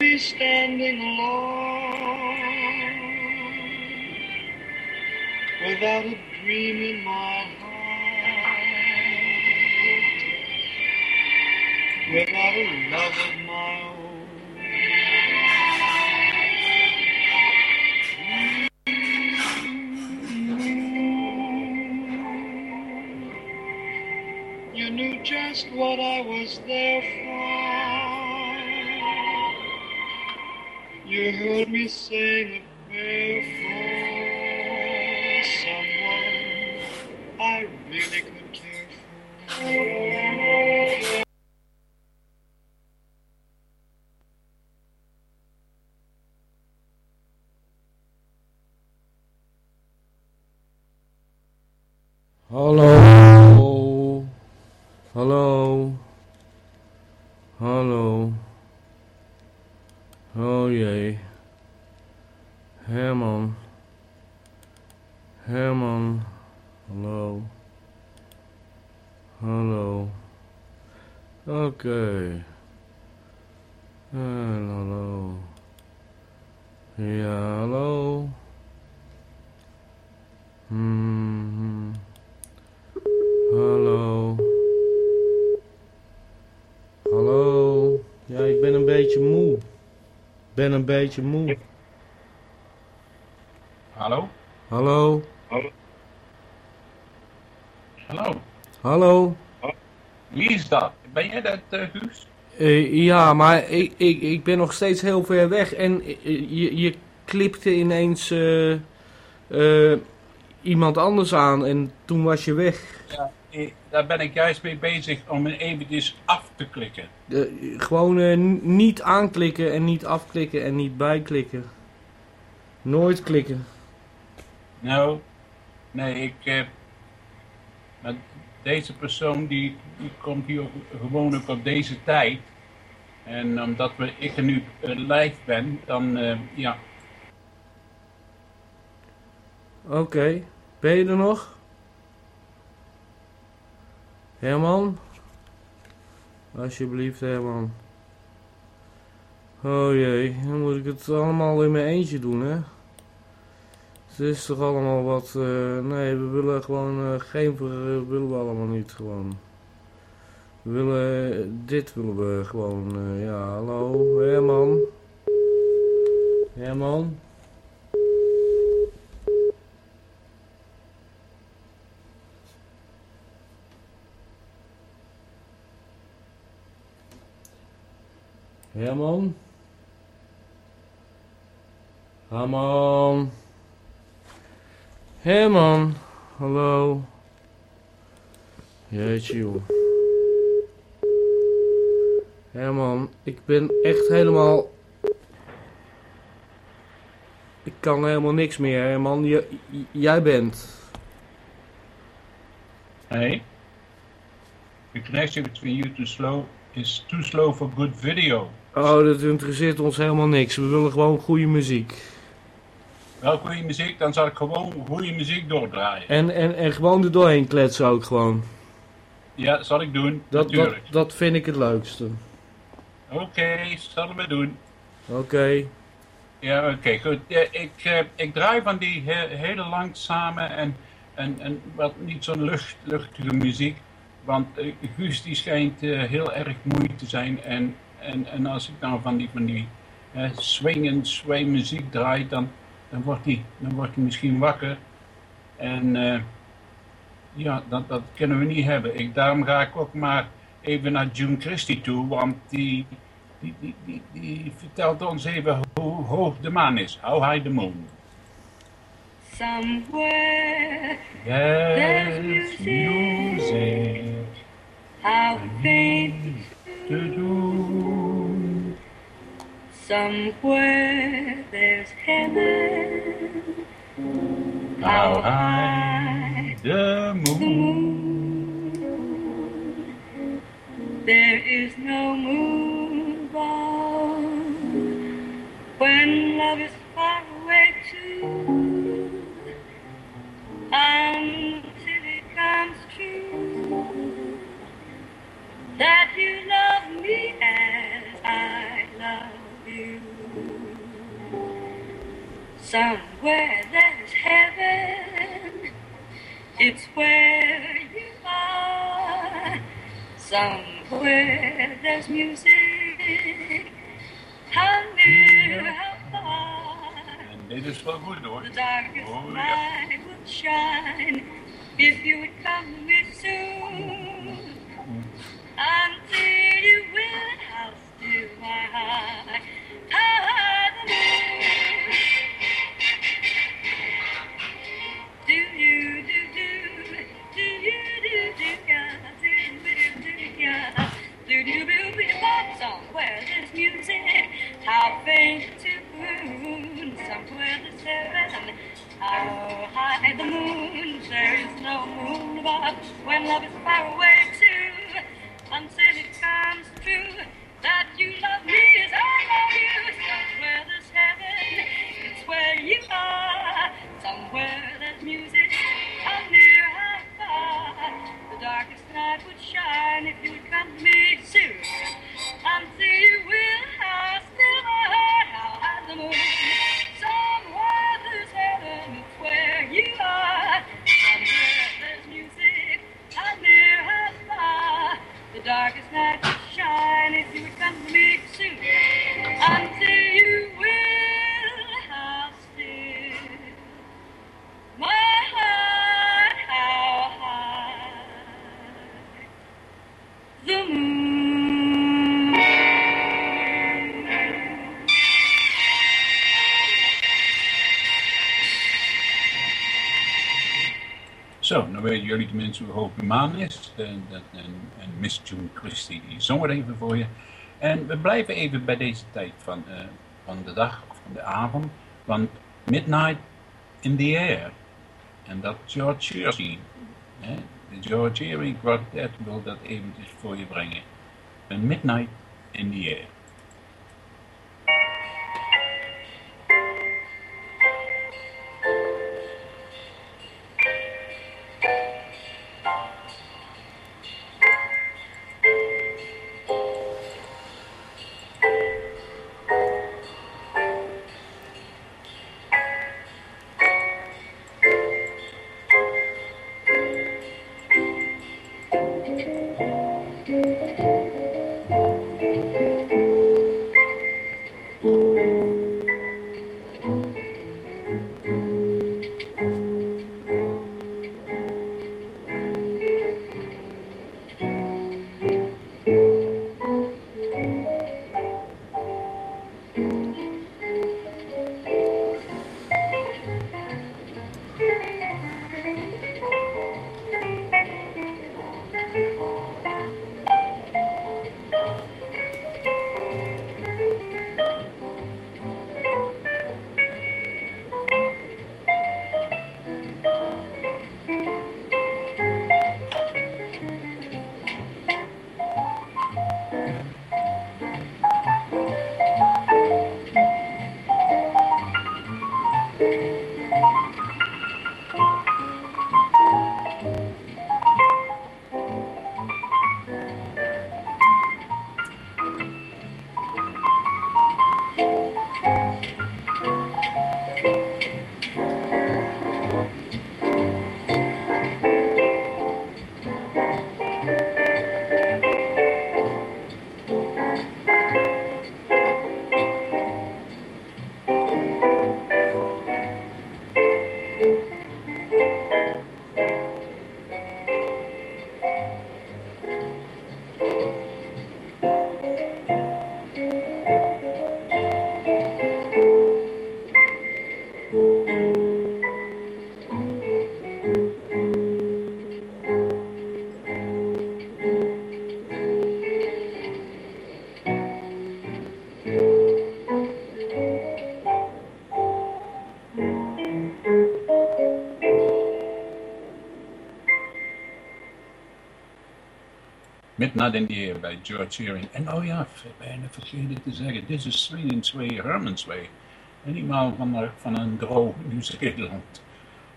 Me standing alone without a dream in my heart, without a love beetje moe. Hallo? Hallo? Hallo? Hallo? Wie is dat? Ben jij dat, uh, Guus? Uh, ja, maar ik, ik, ik ben nog steeds heel ver weg en uh, je, je klipte ineens iemand anders aan en toen was je weg. Ja, daar ben ik juist mee bezig om eventjes af te klikken. gewoon niet aanklikken en niet afklikken en niet bijklikken. Nooit klikken. Nou, nee, ik... Uh, maar deze persoon die, die komt hier gewoon ook op deze tijd. En omdat we, ik er nu uh, live ben, dan ja. Oké, okay. ben je er nog? Herman? Alsjeblieft, Herman. Oh jee, dan moet ik het allemaal in mijn eentje doen, hè? Het is toch allemaal wat... Uh, nee, we willen gewoon uh, geen... Uh, willen we allemaal niet, gewoon. We willen... dit willen we gewoon... ja, hallo, Herman? Herman? Herman? Herman? Herman? Hallo? Jeetje. Herman, ik ben echt helemaal... Ik kan helemaal niks meer, Herman. J jij bent... Hey. The connection between you two slow is too slow for good video. Oh, dat interesseert ons helemaal niks. We willen gewoon goede muziek. Wel goede muziek, dan zal ik gewoon goede muziek doordraaien. En, en, en gewoon er doorheen kletsen ook gewoon. Ja, zal ik doen, dat. Dat, dat vind ik het leukste. Oké, okay, zullen we doen. Oké. Okay. Ja, oké, okay, goed. Ik, uh, ik draai van die he hele langzame en, en, en wat niet zo'n lucht, luchtige muziek. Want uh, Guus die schijnt uh, heel erg moeilijk te zijn. En, en, en als ik nou van die, van die uh, swing en sway muziek draai, dan, dan wordt hij dan wordt hij misschien wakker. En Ja, dat, dat kunnen we niet hebben. Ik, daarom ga ik ook maar even naar June Christie toe, want die, die, die, die, die vertelt ons even hoe hoog de maan is. How high the moon. Somewhere Yes, music how faint to do. somewhere there's heaven How high the moon. there is no moon bound when love is far away too until that you love me as I love you. Somewhere there's heaven, it's where you are. Somewhere there's music, how near, how far. En dit is wel. The darkest Oh, ja. night would shine if you would come with me soon. High the moon there is no moon above when love is far away maan is. En, en, en, en Miss June Christie, die zong het even voor je. En we blijven even bij deze tijd van, eh, van de dag of van de avond. Want Midnight in the Air. En dat George. Hè? De George Jerry Quartet wil dat eventjes voor je brengen. Een Midnight in the Air. The Air bij George Shearing. En oh ja, bijna vergeten te zeggen, dit is Swinging Sway, Herman's Way. En die van, een droog Nieuw-Zeeland.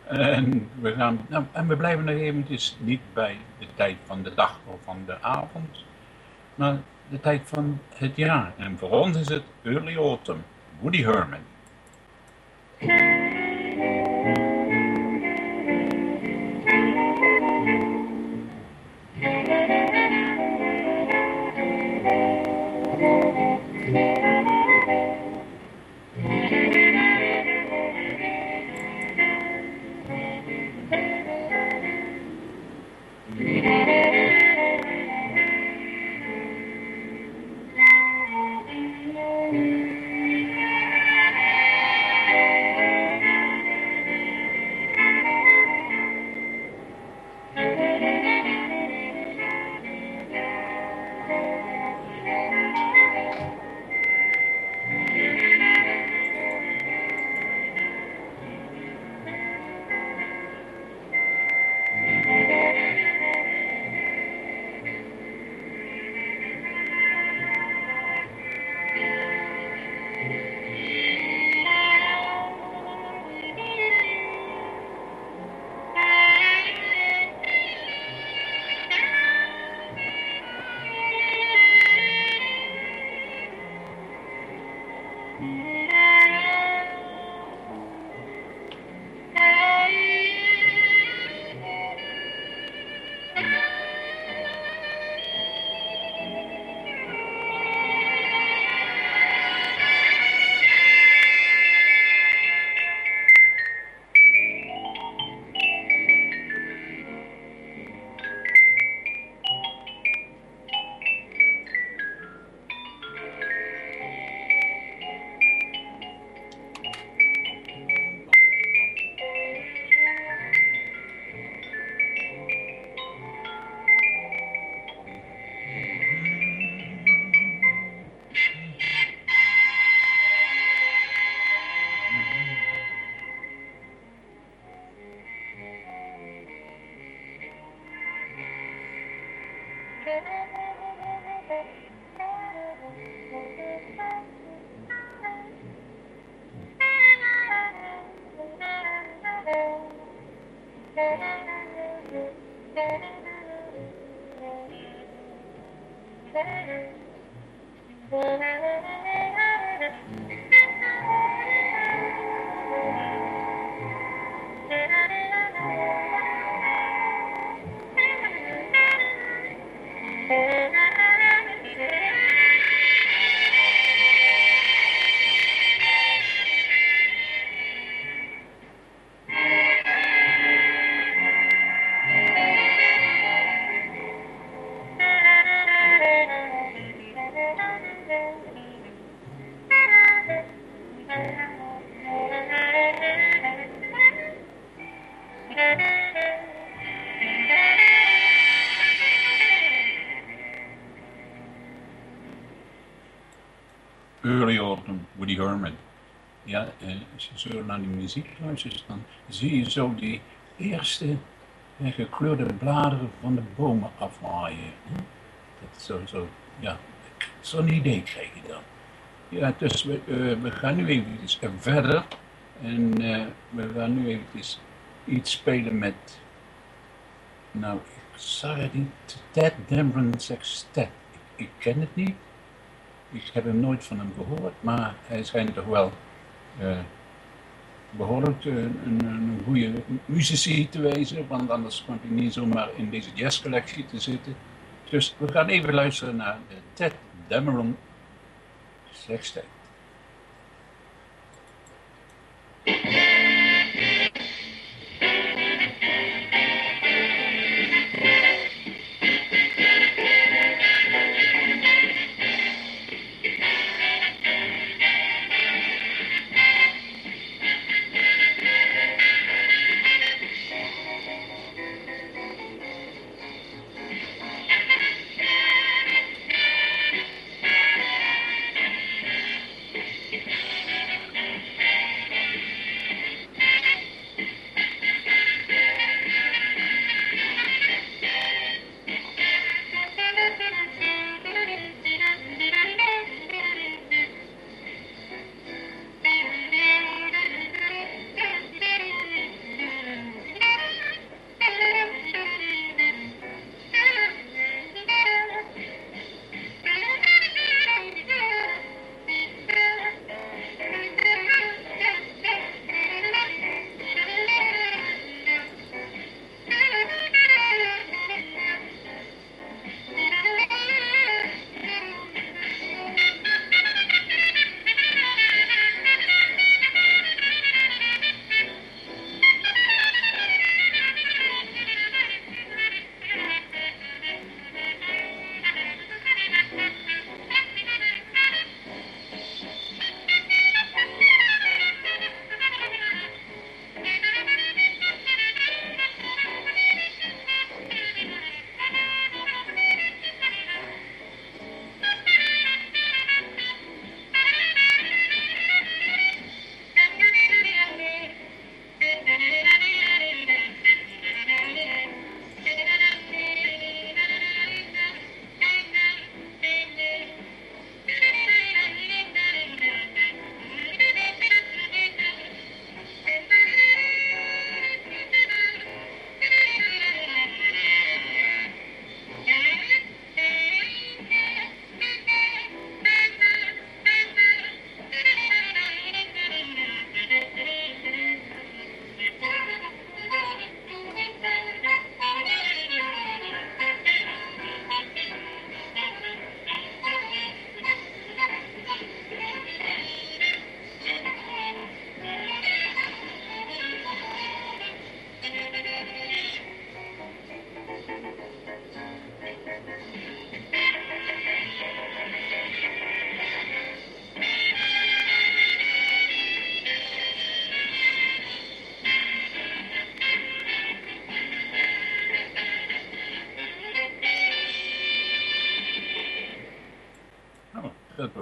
En we, nou, en we blijven nog eventjes niet bij de tijd van de dag of van de avond, maar de tijd van het jaar. En voor ons is het Early Autumn, Woody Herman. Als je zo naar die muziek luistert, dan zie je zo die eerste eh, gekleurde bladeren van de bomen afwaaien. Dat is zo, zo, ja, zo'n idee krijg je dan. Ja, dus we, eh, we gaan nu eventjes verder. En eh, we gaan nu eventjes iets spelen met, nou, ik zag het niet, Ted Dameron Sextet. Ik, ik ken het niet. Ik heb hem nooit van hem gehoord, maar hij schijnt toch wel behoorlijk eh, een, een, een goede muzici te wezen, want anders komt hij niet zomaar in deze jazzcollectie te zitten. Dus we gaan even luisteren naar de Ted Dameron Sextet.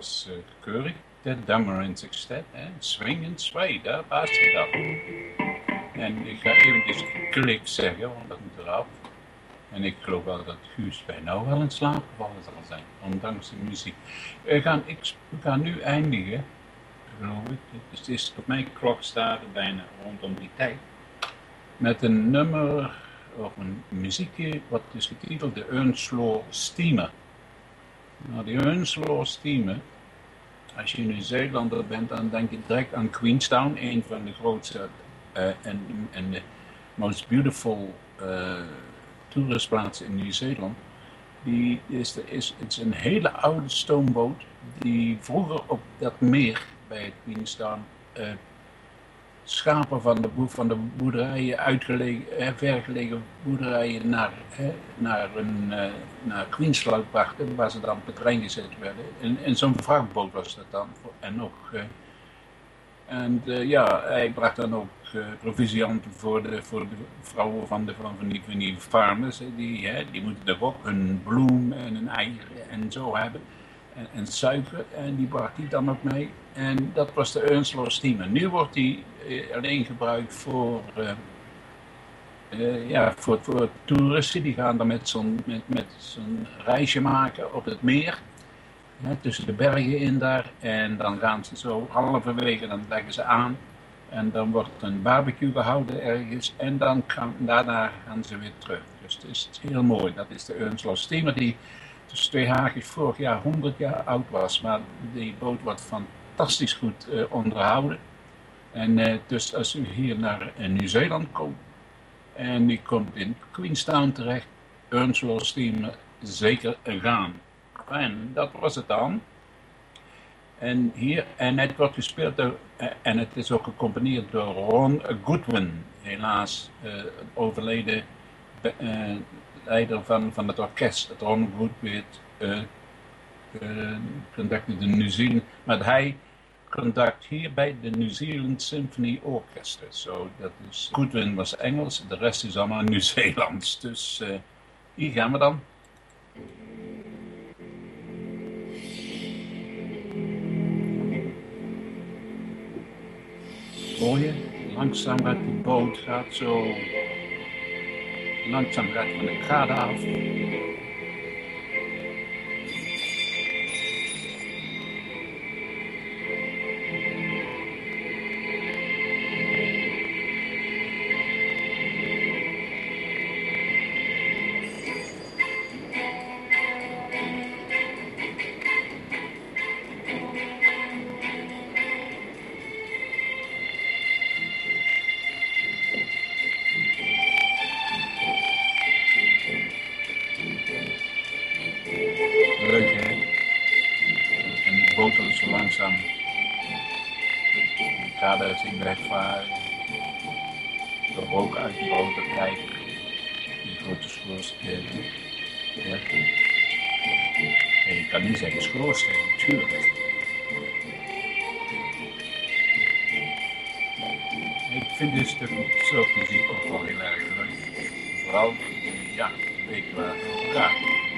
Was eh, keurig. De hè. Swing and sway, daar was je dat. En ik ga eventjes klik zeggen, want dat moet eraf. En ik geloof wel dat Guus bij nou wel in slaap gevallen zal zijn, ondanks de muziek. We gaan, ik, gaan nu eindigen, geloof ik. Dus het is, op mijn klok staat bijna rondom die tijd. Met een nummer, of een muziekje, wat is getiteld de Earnshaw Steamer. Nou, die Earnshaw Steamer, als je Nieuw-Zeelander bent, dan denk je direct aan Queenstown, een van de grootste eh, en, en de most beautiful uh, toeristplaatsen in Nieuw-Zeeland. Die is, is, het is een hele oude stoomboot die vroeger op dat meer bij Queenstown uh, schapen van de, van de boerderijen, uitgelegen, eh, vergelegen boerderijen naar, eh, naar, een, uh, naar Queensland brachten, waar ze dan op het trein gezet werden. En, en zo'n vrachtboot was dat dan. En ook, uh, en ja, hij bracht dan ook provisioenten voor de, voor de vrouwen van, de, van, die, van die farmers. Die, hè, die moeten er ook hun bloem en een eieren en zo hebben. En, suiker. En die bracht hij dan ook mee. En dat was de Earnshaw Steamer. Nu wordt die alleen gebruikt voor, uh, uh, ja, voor, voor toeristen. Die gaan dan met zo'n met, met zo'n reisje maken op het meer. Ja, tussen de bergen in daar. En dan gaan ze zo halverwege, dan leggen ze aan. En dan wordt een barbecue gehouden ergens. En dan gaan, daarna gaan ze weer terug. Dus het is heel mooi. Dat is de Earnshaw Steamer die tussen twee haakjes vorig jaar 100 jaar oud was. Maar die boot wordt fantastisch goed onderhouden. En uh, dus als u hier naar uh, Nieuw-Zeeland komt en die komt in Queenstown terecht, Earnshaw Steamer zeker gaan. En dat was het dan. En hier, en het wordt gespeeld door, en het is ook gecomponeerd door Ron Goodwin, helaas overleden leider van, van het orkest, Ron Woodward, uh, in New Zealand. Maar hij conduct hier bij de New Zealand Symphony Orchestra. So, dat is, Goodwin was Engels, de rest is allemaal Nieuw-Zeelands. Dus uh, hier gaan we dan. Je? Langzaam gaat die boot, gaat zo langzaam gaat van de kade af. wordt ja, En je kan niet zeggen schoorsteen, natuurlijk. Ik vind dit stuk soort muziek ook wel heel erg leuk. Vooral, ja, een beetje waar elkaar.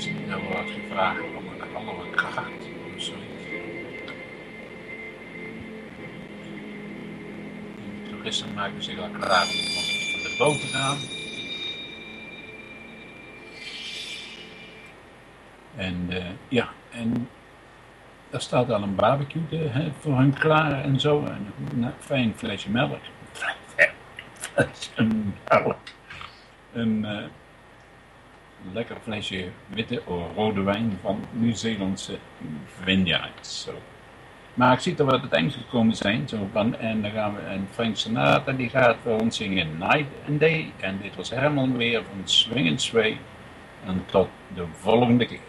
Sierkamer die is, daar wordt gevraagd om een halve kracht of zoiets. Die toeristen maken zich al klaar om de boot te gaan. En eh, ja, en daar staat al een barbecue te, hè, voor hun klaar en zo. En een fijn flesje melk. flesje melk. Een eh, lekker flesje witte of rode wijn van Nieuw-Zeelandse vineyards. Maar ik zie dat we uit het eind gekomen zijn. Zo van, en dan gaan we, en Frank Sinatra die gaat voor ons zingen Night and Day. En dit was Herman weer van Swing and Sway. En tot de volgende keer.